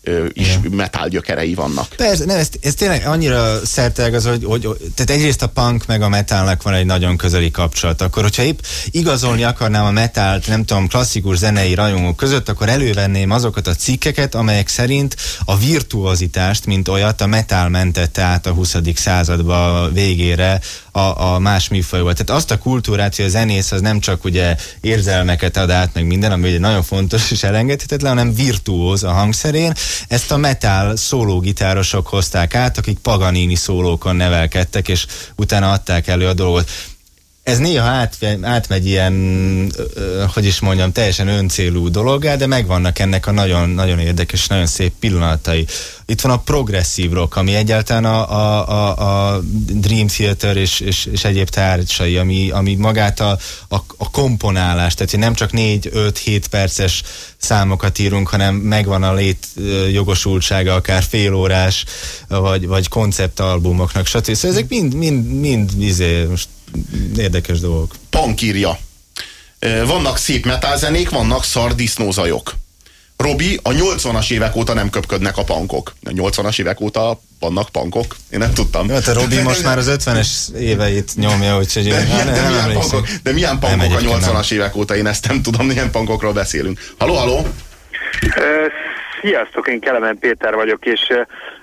ö, is metal gyökerei vannak. Persze, nem, ez, ez tényleg annyira szerteágaz, hogy, hogy, tehát egyrészt a punk meg a metalnak van egy nagyon közeli kapcsolat. Akkor, hogyha épp igazolni akarnám a metált, nem tudom, klasszikus zenei rajongók között, akkor elővenném azokat a cikkeket, amelyek szerint a virtuozitást, mint olyat, a metal mentette át a 20. századba végére a, a más műfajból. Tehát azt a kultúrát, hogy a zenész az nem csak ugye érzelmeket ad át, meg minden, ami ugye nagyon fontos és elengedhetetlen, hanem virtuóz a hangszerén. Ezt a metal szólógitárosok hozták át, akik Paganini szólókon nevelkedtek, és utána adták elő a dolgot ez néha átve, átmegy ilyen, hogy is mondjam, teljesen öncélú dologá, de megvannak ennek a nagyon, nagyon érdekes, nagyon szép pillanatai. Itt van a progresszív rock, ami egyáltalán a, a, a, a Dream Theater és, és, és egyéb társai, ami, ami magát a, a, a komponálást, tehát nem csak 4-5-7 perces számokat írunk, hanem megvan a lét jogosultsága, akár félórás, vagy, vagy konceptalbumoknak, stb. Szóval ezek mind, mind, mind izé, most érdekes dolgok. Punk írja. Ö, Vannak szép metálzenék, vannak szar disznózajok. Robi, a 80-as évek óta nem köpködnek a pankok. A 80-as évek óta vannak pankok? Én nem tudtam. Jó, te Robi most már az 50-es éveit nyomja, úgyhogy De én milyen, nem, de nem milyen, pankok, de milyen Nem, pankok a egyébként 80-as évek óta? Én ezt nem tudom, milyen pankokról beszélünk. Haló, haló? Sziasztok, én Kelemen Péter vagyok, és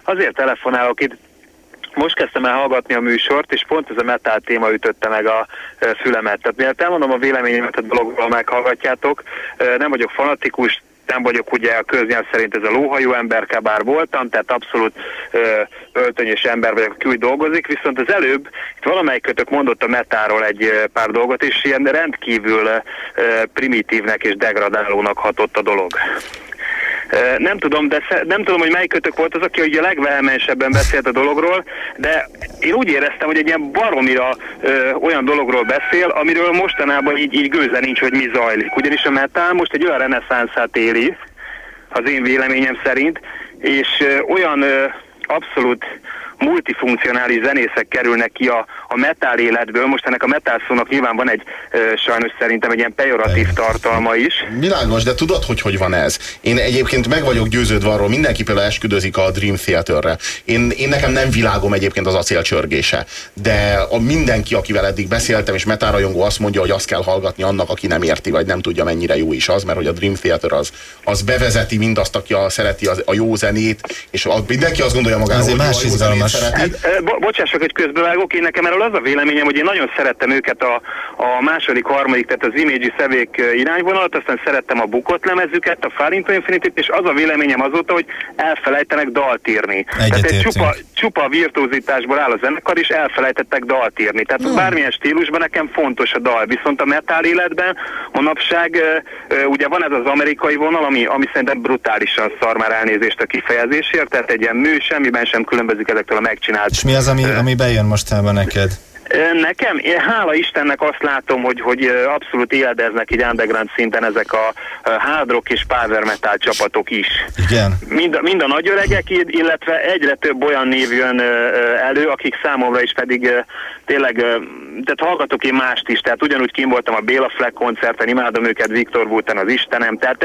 azért telefonálok itt, most kezdtem el hallgatni a műsort, és pont ez a metal téma ütötte meg a fülemet. Tehát mielőtt elmondom a véleményemet a dologról, meghallgatjátok, nem vagyok fanatikus, nem vagyok ugye a köznyelv szerint ez a lóhajú emberke, bár voltam, tehát abszolút ö, öltönyös ember vagyok, aki úgy dolgozik, viszont az előbb itt valamelyik kötök mondott a metáról egy pár dolgot, és ilyen rendkívül ö, primitívnek és degradálónak hatott a dolog. Nem tudom, de nem tudom, hogy melyik kötök volt az, aki ugye a legvehemensebben beszélt a dologról, de én úgy éreztem, hogy egy ilyen baromira ö, olyan dologról beszél, amiről mostanában így, így gőze nincs, hogy mi zajlik. Ugyanis a metal most egy olyan reneszánszát éli, az én véleményem szerint, és ö, olyan ö, abszolút multifunkcionális zenészek kerülnek ki a, a metal életből. Most ennek a metal szónak nyilván van egy ö, sajnos szerintem egy ilyen pejoratív tartalma is. Világos, de tudod, hogy hogy van ez? Én egyébként meg vagyok győződve arról, mindenki például esküdözik a Dream Theaterre. Én, én nekem nem világom egyébként az acélcsörgése, de a mindenki, akivel eddig beszéltem, és metárajongó azt mondja, hogy azt kell hallgatni annak, aki nem érti, vagy nem tudja, mennyire jó is az, mert hogy a Dream Theater az, az bevezeti mindazt, aki a, szereti az, a jó zenét, és a, mindenki azt gondolja magáról, Azért hogy más jó, jó zenét izgalmas. szereti. Hát, ö, bo- bocsássak, hogy közbevágok, én nekem erről az a véleményem, hogy én nagyon szerettem őket a, a második, harmadik, tehát az Image Szevék ö, irányvonalat, aztán szerettem a bukott lemezüket, a Farinto infinity és az a véleményem azóta, hogy elfelejtenek dalt írni. Tehát egy csupa, csupa virtuózitásból áll a zenekar, és elfelejtettek dalt írni. Tehát Hmm. bármilyen stílusban nekem fontos a dal, viszont a metal életben manapság ö, ugye van ez az amerikai vonal, ami, ami szerintem brutálisan szar már elnézést a kifejezésért, tehát egy ilyen mű, semmiben sem különbözik ezektől a megcsinált És mi az, ami, ami bejön mostában neked? Nekem, én hála Istennek azt látom, hogy, hogy abszolút éledeznek így underground szinten ezek a hard rock és power metal csapatok is. Igen? Mind a, mind a nagyöregek, ill- illetve egyre több olyan név jön elő, akik számomra is pedig tényleg, tehát hallgatok én mást is, tehát ugyanúgy kim voltam a Béla Fleck koncerten, imádom őket, Viktor Vulten az Istenem, tehát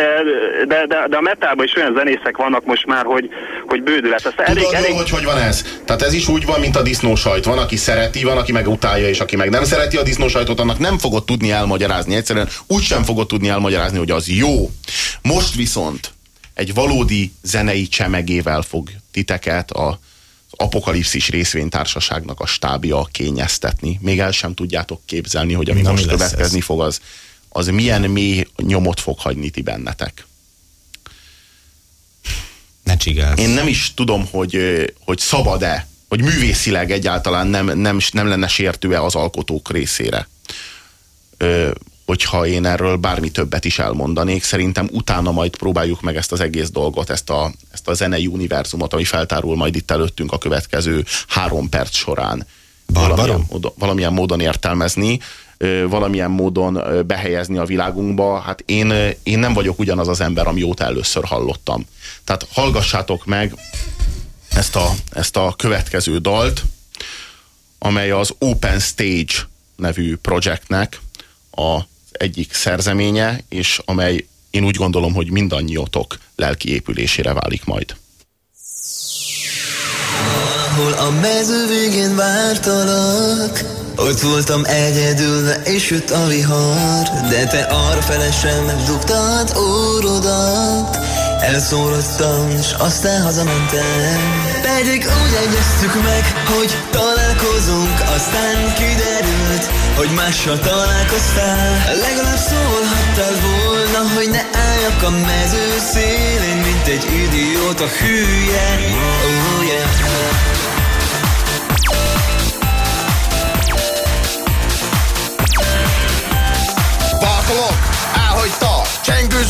de, de, de a metalban is olyan zenészek vannak most már, hogy, hogy bődület. Elég, Tudod, elég, hogy hogy van ez? Tehát ez is úgy van, mint a disznósajt. Van, aki szereti, van, aki meg utálja, és aki meg nem szereti a disznósajtot, annak nem fogod tudni elmagyarázni. Egyszerűen úgy sem fogod tudni elmagyarázni, hogy az jó. Most viszont egy valódi zenei csemegével fog titeket a apokalipszis részvénytársaságnak a stábja kényeztetni. Még el sem tudjátok képzelni, hogy ami Na, most következni ez? fog, az, az milyen mély nyomot fog hagyni ti bennetek. Ne csigálsz. Én nem is tudom, hogy, hogy szabad-e, hogy művészileg egyáltalán nem, nem, nem lenne sértő-e az alkotók részére. Ö, hogyha én erről bármi többet is elmondanék, szerintem utána majd próbáljuk meg ezt az egész dolgot, ezt a, ezt a zenei univerzumot, ami feltárul majd itt előttünk a következő három perc során. Valamilyen, módon, valamilyen módon értelmezni, valamilyen módon behelyezni a világunkba. Hát én, én nem vagyok ugyanaz az ember, amióta először hallottam. Tehát hallgassátok meg ezt a, ezt a következő dalt, amely az Open Stage nevű projektnek az egyik szerzeménye, és amely én úgy gondolom, hogy mindannyiótok lelki épülésére válik majd. Ahol a mező végén vártalak Ott voltam egyedül, és jött a vihar De te arra felesen megdugtad órodat Elszóroztam, s aztán hazamentem. Pedig úgy egyeztük meg, hogy találkozunk Aztán kiderült, hogy mással találkoztál. Legalább szólhattad volna, hogy ne álljak a mező szélén Mint egy idióta hülye. Oh, yeah. Barkolok, elhagyta.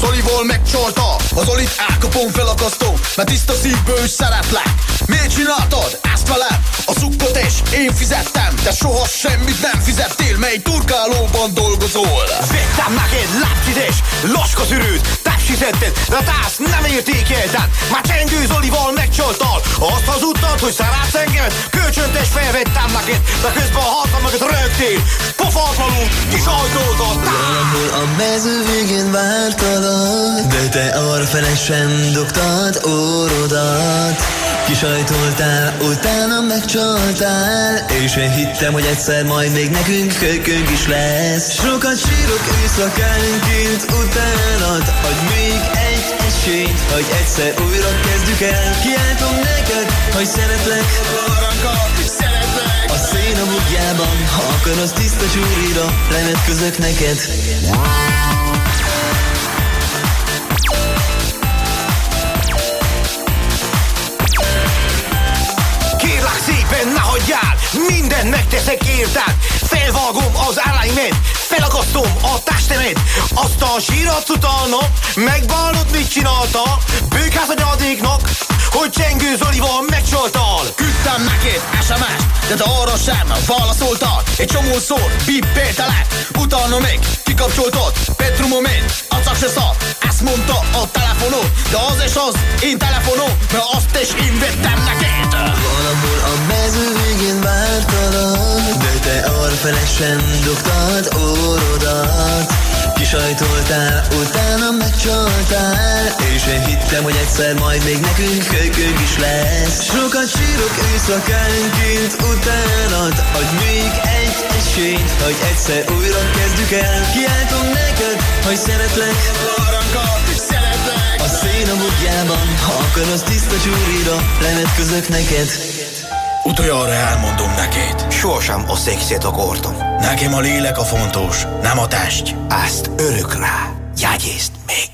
Zolival megcsalta Az Zolit elkapom, felakasztom Mert tiszta szívből szeretlek. Miért csináltad ezt velem? A szukkot és én fizettem. De soha semmit nem fizettél Mely turkálóban dolgozol. Vettem neked lápcsit és laskazürőt Tepsizetted, de ezt nem értékelted Már csengő Zolival megcsaltál. Azt hazudtad, hogy szeretsz engem? Kölcsönt és felvettem neked De közben a hatalmakat rögtél. Pofátlanul kisajtolgattál Valahol a mező végén vártalak De te arra fele sem dugtad órodat Kisajtoltál, utána megcsaltál. És én hittem, hogy egyszer majd még nekünk kölkünk is lesz. Sokat sírok éjszakánként utánat Adj még egy esélyt, hogy egyszer újra kezdjük el. Kiáltom neked, hogy szeretlek. Szeretlek A szén a bugyjában, ha akarod tiszta csúrira Levetközök neked Mindent megteszek érted! Felvágom az állaimet, felakasztom a testemet, azt a sírat utána megbánod, mit csinálta, bőkház a nyadéknak, hogy Csengő Zolival megcsaltál. Küldtem neked SMS, de te arra sem válaszoltál. Egy csomószor bippeltelek, utána még kikapcsoltad Petru moment, acak se szar Ezt mondta a telefonon, de az és az én telefonom Mert azt is én vettem neked te arra fele sem dugtad órodat Kisajtoltál, utána megcsaltál És én hittem, hogy egyszer majd még nekünk kölykünk is lesz. Sokat sírok éjszakánként utánat Adj még egy esélyt, hogy egyszer újra kezdjük el. Kiáltom neked, hogy szeretlek. Szeretlek. A szén a bugyjában, ha akarod tiszta csúrira Levetközök neked Utoljára elmondom neked. Sohasem a szexet akartam. Nekem a lélek a fontos, nem a test. Ezt örökre. Jegyézd még.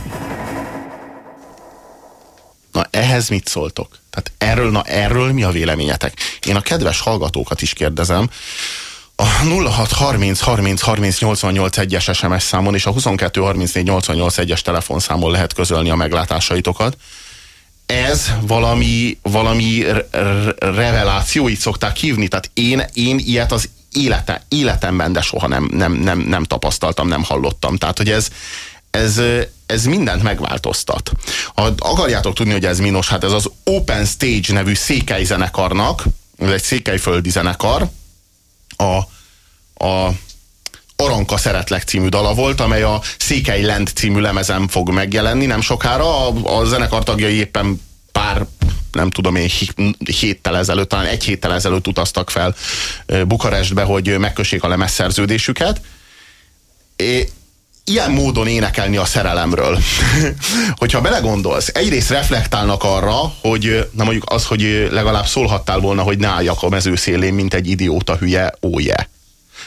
ehhez mit szóltok? Tehát erről, na erről mi a véleményetek? Én a kedves hallgatókat is kérdezem, a 0630 30 30 88 1-es SMS számon és a 22 34 88 1-es telefonszámon lehet közölni a meglátásaitokat. Ez valami, valami re- re- reveláció, így szokták hívni. Tehát én, én ilyet az élete, életemben, de soha nem, nem, nem, nem tapasztaltam, nem hallottam. Tehát, hogy ez, ez, ez mindent megváltoztat. Ha akarjátok tudni, hogy ez mi, nos, hát ez az Open Stage nevű székely zenekarnak, ez egy székelyföldi zenekar, a, a Aranka Szeretlek című dala volt, amely a Székely Lend című lemezen fog megjelenni nem sokára. A, a zenekar tagjai éppen pár nem tudom én, héttel ezelőtt, talán egy héttel ezelőtt utaztak fel Bukarestbe, hogy megkössék a lemezszerződésüket. É, ilyen módon énekelni a szerelemről. *laughs* Hogyha belegondolsz, egyrészt reflektálnak arra, hogy na mondjuk az, hogy legalább szólhattál volna, hogy ne álljak a mező szélén, mint egy idióta hülye, óje.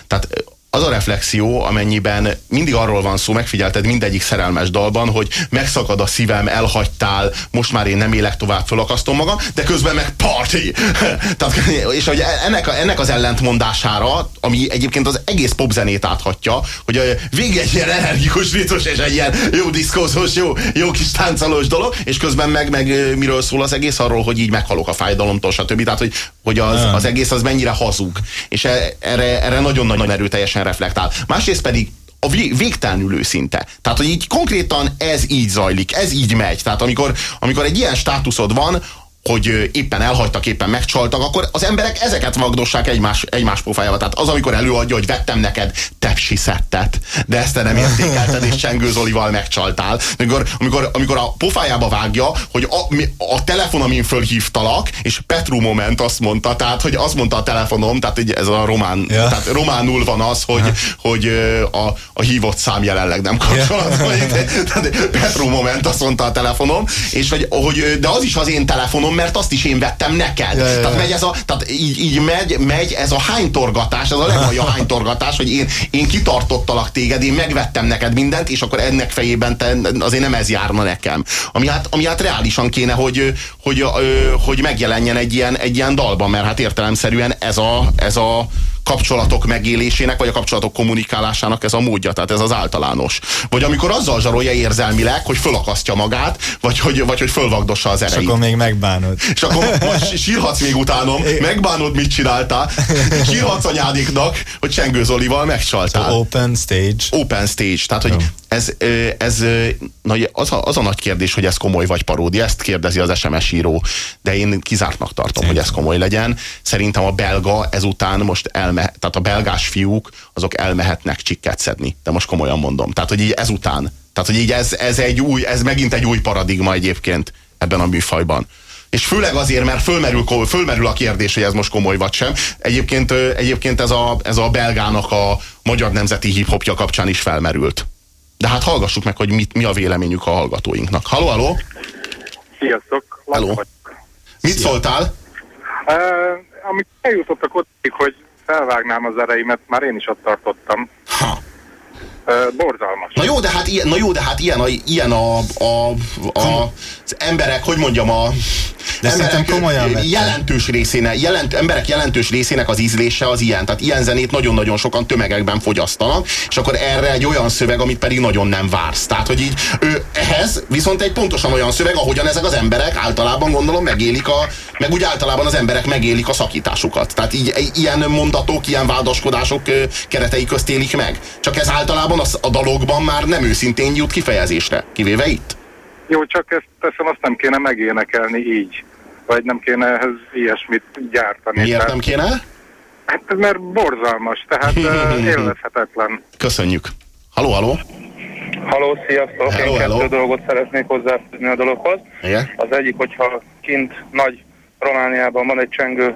Tehát az a reflexió, amennyiben mindig arról van szó, megfigyelted mindegyik szerelmes dalban, hogy megszakad a szívem, elhagytál, most már én nem élek tovább, fölakasztom magam, de közben meg party! *laughs* Tehát, és hogy ennek, ennek az ellentmondására, ami egyébként az egész popzenét áthatja, hogy vége egy ilyen energikus, ritmus és egy ilyen jó diszkózós, jó, jó kis táncolós dolog, és közben meg, meg miről szól az egész, arról, hogy így meghalok a fájdalomtól, stb. Tehát, hogy, hogy az, az egész az mennyire hazug. És erre, erre nagyon nagy erőteljesen reflektál. Másrészt pedig a végtelenül őszinte. Tehát, hogy így konkrétan ez így zajlik, ez így megy. Tehát amikor, amikor egy ilyen státuszod van, hogy éppen elhagytak, éppen megcsaltak, akkor az emberek ezeket magdossák egymás, egymás pofájába. Tehát az, amikor előadja, hogy vettem neked tepsi szettet, de ezt te nem értékelted, és Csengő Zolival megcsaltál. Amikor, amikor, amikor a pofájába vágja, hogy a, a telefon, amin fölhívtalak, és Petru Moment azt mondta, tehát, hogy azt mondta a telefonom, tehát így ez a román, ja. tehát románul van az, hogy, hogy ö, a, a hívott szám jelenleg nem kapcsolatban. Tehát Petru Moment azt mondta a telefonom, és hogy, hogy, de az is az én telefonom, mert azt is én vettem neked. Ja, ja, ja. Tehát megy ez a, tehát így, így megy, megy ez a hánytorgatás, ez a legalja *laughs* hánytorgatás, hogy én, én kitartottalak téged, én megvettem neked mindent, és akkor ennek fejében te, azért nem ez járna nekem. Ami hát, ami hát reálisan kéne, hogy, hogy, hogy megjelenjen egy ilyen, egy ilyen dalban, mert hát értelemszerűen ez a, ez a kapcsolatok megélésének, vagy a kapcsolatok kommunikálásának ez a módja, tehát ez az általános. Vagy amikor azzal zsarolja érzelmileg, hogy fölakasztja magát, vagy hogy, vagy hogy fölvagdossa az És erejét. akkor még megbánod. És akkor *laughs* most sírhatsz még utánom, megbánod, mit csináltál, sírhatsz anyádiknak, hogy Csengő Zolival megcsaltál. So open stage. Open stage, tehát hogy ez, ez nagy, az, a, az a nagy kérdés, hogy ez komoly vagy paródia, ezt kérdezi az SMS író, de én kizártnak tartom, hogy ez komoly legyen. Szerintem a belga ezután most elme, tehát a belgás fiúk, azok elmehetnek csikket szedni, de most komolyan mondom. Tehát, hogy így ezután, tehát, hogy így ez, ez, egy új, ez megint egy új paradigma egyébként ebben a műfajban. És főleg azért, mert fölmerül, fölmerül a kérdés, hogy ez most komoly vagy sem. Egyébként, egyébként ez, a, ez a belgának a magyar nemzeti hip-hopja kapcsán is felmerült. De hát hallgassuk meg, hogy mit, mi a véleményük a hallgatóinknak. Halló, halló? Sziasztok! Halló. Mit szóltál? Uh, amit eljutottak odaig, hogy felvágnám az ereimet, már én is ott tartottam. Ha. Borzalmas. Na jó, de hát ilyen, na jó, de hát ilyen, a, ilyen a, a, a, az emberek, hogy mondjam, a De szerintem komolyan jelentős részének, jelent, emberek jelentős részének az ízlése az ilyen. Tehát ilyen zenét nagyon-nagyon sokan tömegekben fogyasztanak, és akkor erre egy olyan szöveg, amit pedig nagyon nem vársz. Tehát, hogy így ő ehhez viszont egy pontosan olyan szöveg, ahogyan ezek az emberek általában gondolom megélik a, meg úgy általában az emberek megélik a szakításukat. Tehát így i- ilyen mondatok, ilyen vádaskodások keretei közt élik meg. Csak ez általában az, a dalokban már nem őszintén jut kifejezésre, kivéve itt. Jó, csak ezt teszem, azt nem kéne megénekelni így. Vagy nem kéne ehhez ilyesmit gyártani. Miért Tehát- nem kéne? Hát mert borzalmas, tehát *laughs* élvezhetetlen. Köszönjük. Haló, haló? Haló, sziasztok! Hello, Én hello. kettő dolgot szeretnék hozzáfűzni a dologhoz. Igen? Az egyik, hogyha kint nagy Romániában van egy csengő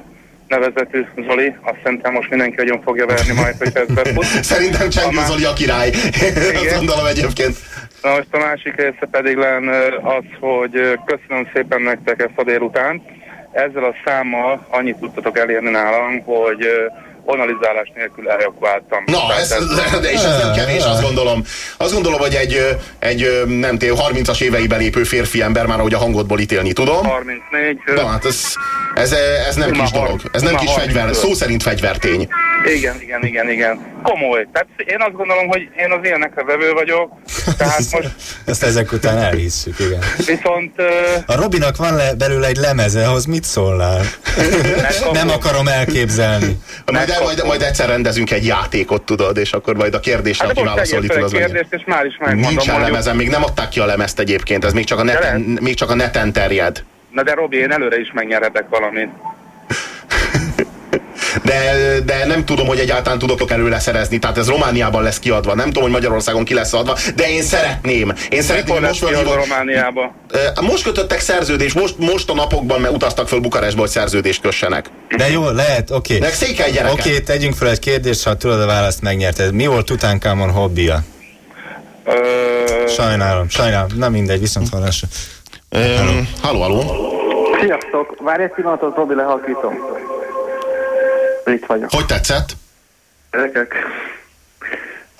nevezetű Zoli, azt szerintem most mindenki nagyon fogja verni majd, hogy ez befut. *laughs* Szerintem Csengő Zoli a király. *laughs* Azt gondolom egyébként. Na most a másik része pedig lenne az, hogy köszönöm szépen nektek ezt a délután. Ezzel a számmal annyit tudtatok elérni nálam, hogy analizálás nélkül eljakváltam. Na, ez, *laughs* de és ez nem kevés, azt gondolom. Azt gondolom, hogy egy, egy nem tév, 30-as éveibe lépő férfi ember már, ahogy a hangodból ítélni tudom. 34. Na, hát ez, ez, ez nem kis dolog. 30, Ez nem kis 30 fegyver, szó szerint fegyvertény. Igen, igen, igen, igen. Komoly. Tehát én azt gondolom, hogy én az ilyenekre vevő vagyok, tehát *laughs* most Ezt ezek után elhisszük, igen. viszont A Robinak van le, belőle egy lemeze, ahhoz mit szólnál? Nem akarom elképzelni. Majd, majd, majd egyszer rendezünk egy játékot, tudod, és akkor majd a kérdésre, hát aki fel az kérdést, és már is megmondom. Nincsen lemezen, még nem adták ki a lemezt egyébként, ez még csak a neten, még csak a neten terjed. Na de Robi, én előre is megnyerhetek valamit. *laughs* De, de nem tudom, hogy egyáltalán tudok előle szerezni, tehát ez Romániában lesz kiadva, nem tudom, hogy Magyarországon ki lesz adva, de én szeretném. Én szeretném, Mikor most ki az fölhívok- Romániába? Most kötöttek szerződést, most, most a napokban mert utaztak föl Bukarestbe, hogy szerződést kössenek. De jó, lehet, oké. Meg székely gyerekek. Oké, tegyünk fel egy kérdést, ha tudod a választ, megnyerted. Mi volt Tutankhamon hobbija? Sajnálom, sajnálom. Na mindegy, viszont hallásra. Halló, halló. Sziasztok! Várj egy pillanatot, Robi, lehalkítom. Itt vagyok. Hogy tetszett? Gyerekek,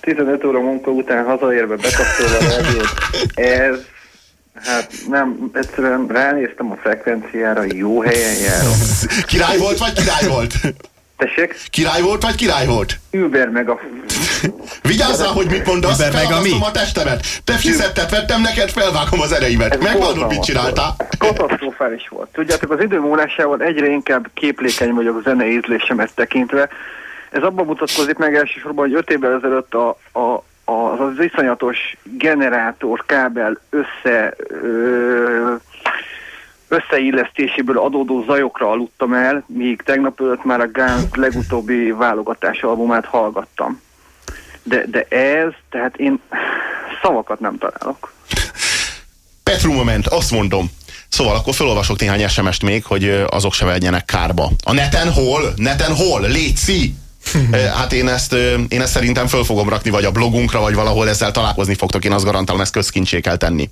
15 óra munka után hazaérve bekapcsolva a rádiót, ez, hát nem, egyszerűen ránéztem a frekvenciára, jó helyen járok. Király volt, vagy király volt? Tessék? Király volt, vagy király volt? Uber meg a... Vigyázzál, hogy mit mondasz, Uber meg a mi? a testemet. Te fizettet vettem neked, felvágom az ereimet. Megmondod, mit csináltál? Katasztrofális volt. Tudjátok, az idő múlásával egyre inkább képlékeny vagyok a zene ízlésemet tekintve. Ez abban mutatkozik meg elsősorban, hogy öt évvel ezelőtt a, a, az, az iszonyatos generátor, kábel össze ö, összeillesztéséből adódó zajokra aludtam el, míg tegnap előtt már a Guns legutóbbi válogatás albumát hallgattam. De, de ez, tehát én szavakat nem találok. Petru moment, azt mondom. Szóval akkor felolvasok néhány SMS-t még, hogy azok se vegyenek kárba. A neten hol? Neten hol? Léci! *laughs* Hát én ezt, én ezt szerintem föl fogom rakni, vagy a blogunkra, vagy valahol ezzel találkozni fogtok, én azt garantálom, ezt közkincsé kell tenni.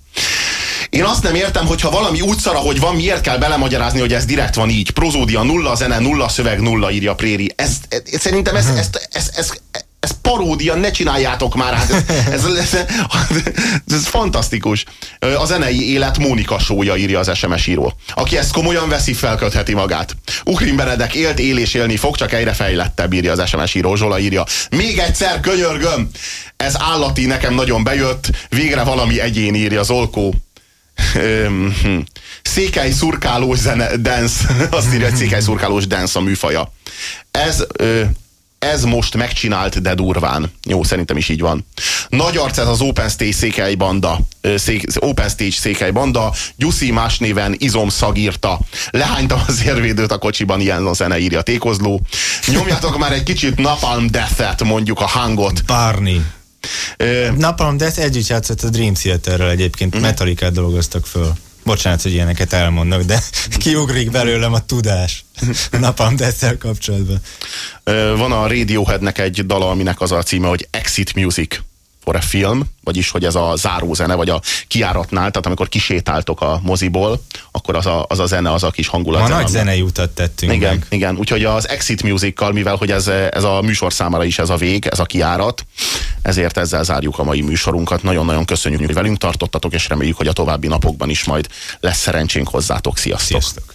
Én azt nem értem, hogy ha valami úgy szar, ahogy van, miért kell belemagyarázni, hogy ez direkt van így. Prozódia nulla, zene nulla, szöveg nulla, írja Préri. Ez, ez, szerintem ez, ez, ez, ez, ez paródia, ne csináljátok már, hát ez, ez, ez, ez fantasztikus. A zenei élet Mónika sója írja az SMS író. Aki ezt komolyan veszi, felkötheti magát. Ukrin Benedek élt, él és élni fog, csak egyre fejlettebb, írja az SMS író. Zsola írja. Még egyszer, könyörgöm! Ez állati, nekem nagyon bejött, végre valami egyén írja Zolkó. Hm. Székely szurkálós zene, dance, *laughs* azt írja, hogy székely szurkálós dance a műfaja. Ez, ez most megcsinált, de durván. Jó, szerintem is így van. Nagy arc ez az Open Stage székely banda. Szék, Open Stage székely banda. Gyuszi más néven Izom szagírta. Lehánytam az érvédőt a kocsiban, ilyen a zene írja Tékozló. Nyomjátok már egy kicsit Napalm Death-et, mondjuk a hangot. Barney. Napalm Death együtt játszott a Dream Theaterrel egyébként, Mhm. uh-huh. Metallicát dolgoztak föl. Bocsánat, hogy ilyeneket elmondnak, de kiugrik belőlem a tudás Napalm death kapcsolatban. Van a Radioheadnek egy dala, aminek az a címe, hogy Exit Music for a film, vagyis hogy ez a zárózene, vagy a kiáratnál, tehát amikor kisétáltok a moziból, akkor az a, az a zene, az a kis hangulat. Ma zene, nagy zenei utat tettünk Igen, meg. igen. Úgyhogy az Exit Musical, mivel hogy ez, ez a műsor számára is ez a vég, ez a kiárat, ezért ezzel zárjuk a mai műsorunkat. Nagyon-nagyon köszönjük, hogy velünk tartottatok, és reméljük, hogy a további napokban is majd lesz szerencsénk hozzátok. Sziasztok! Sziasztok.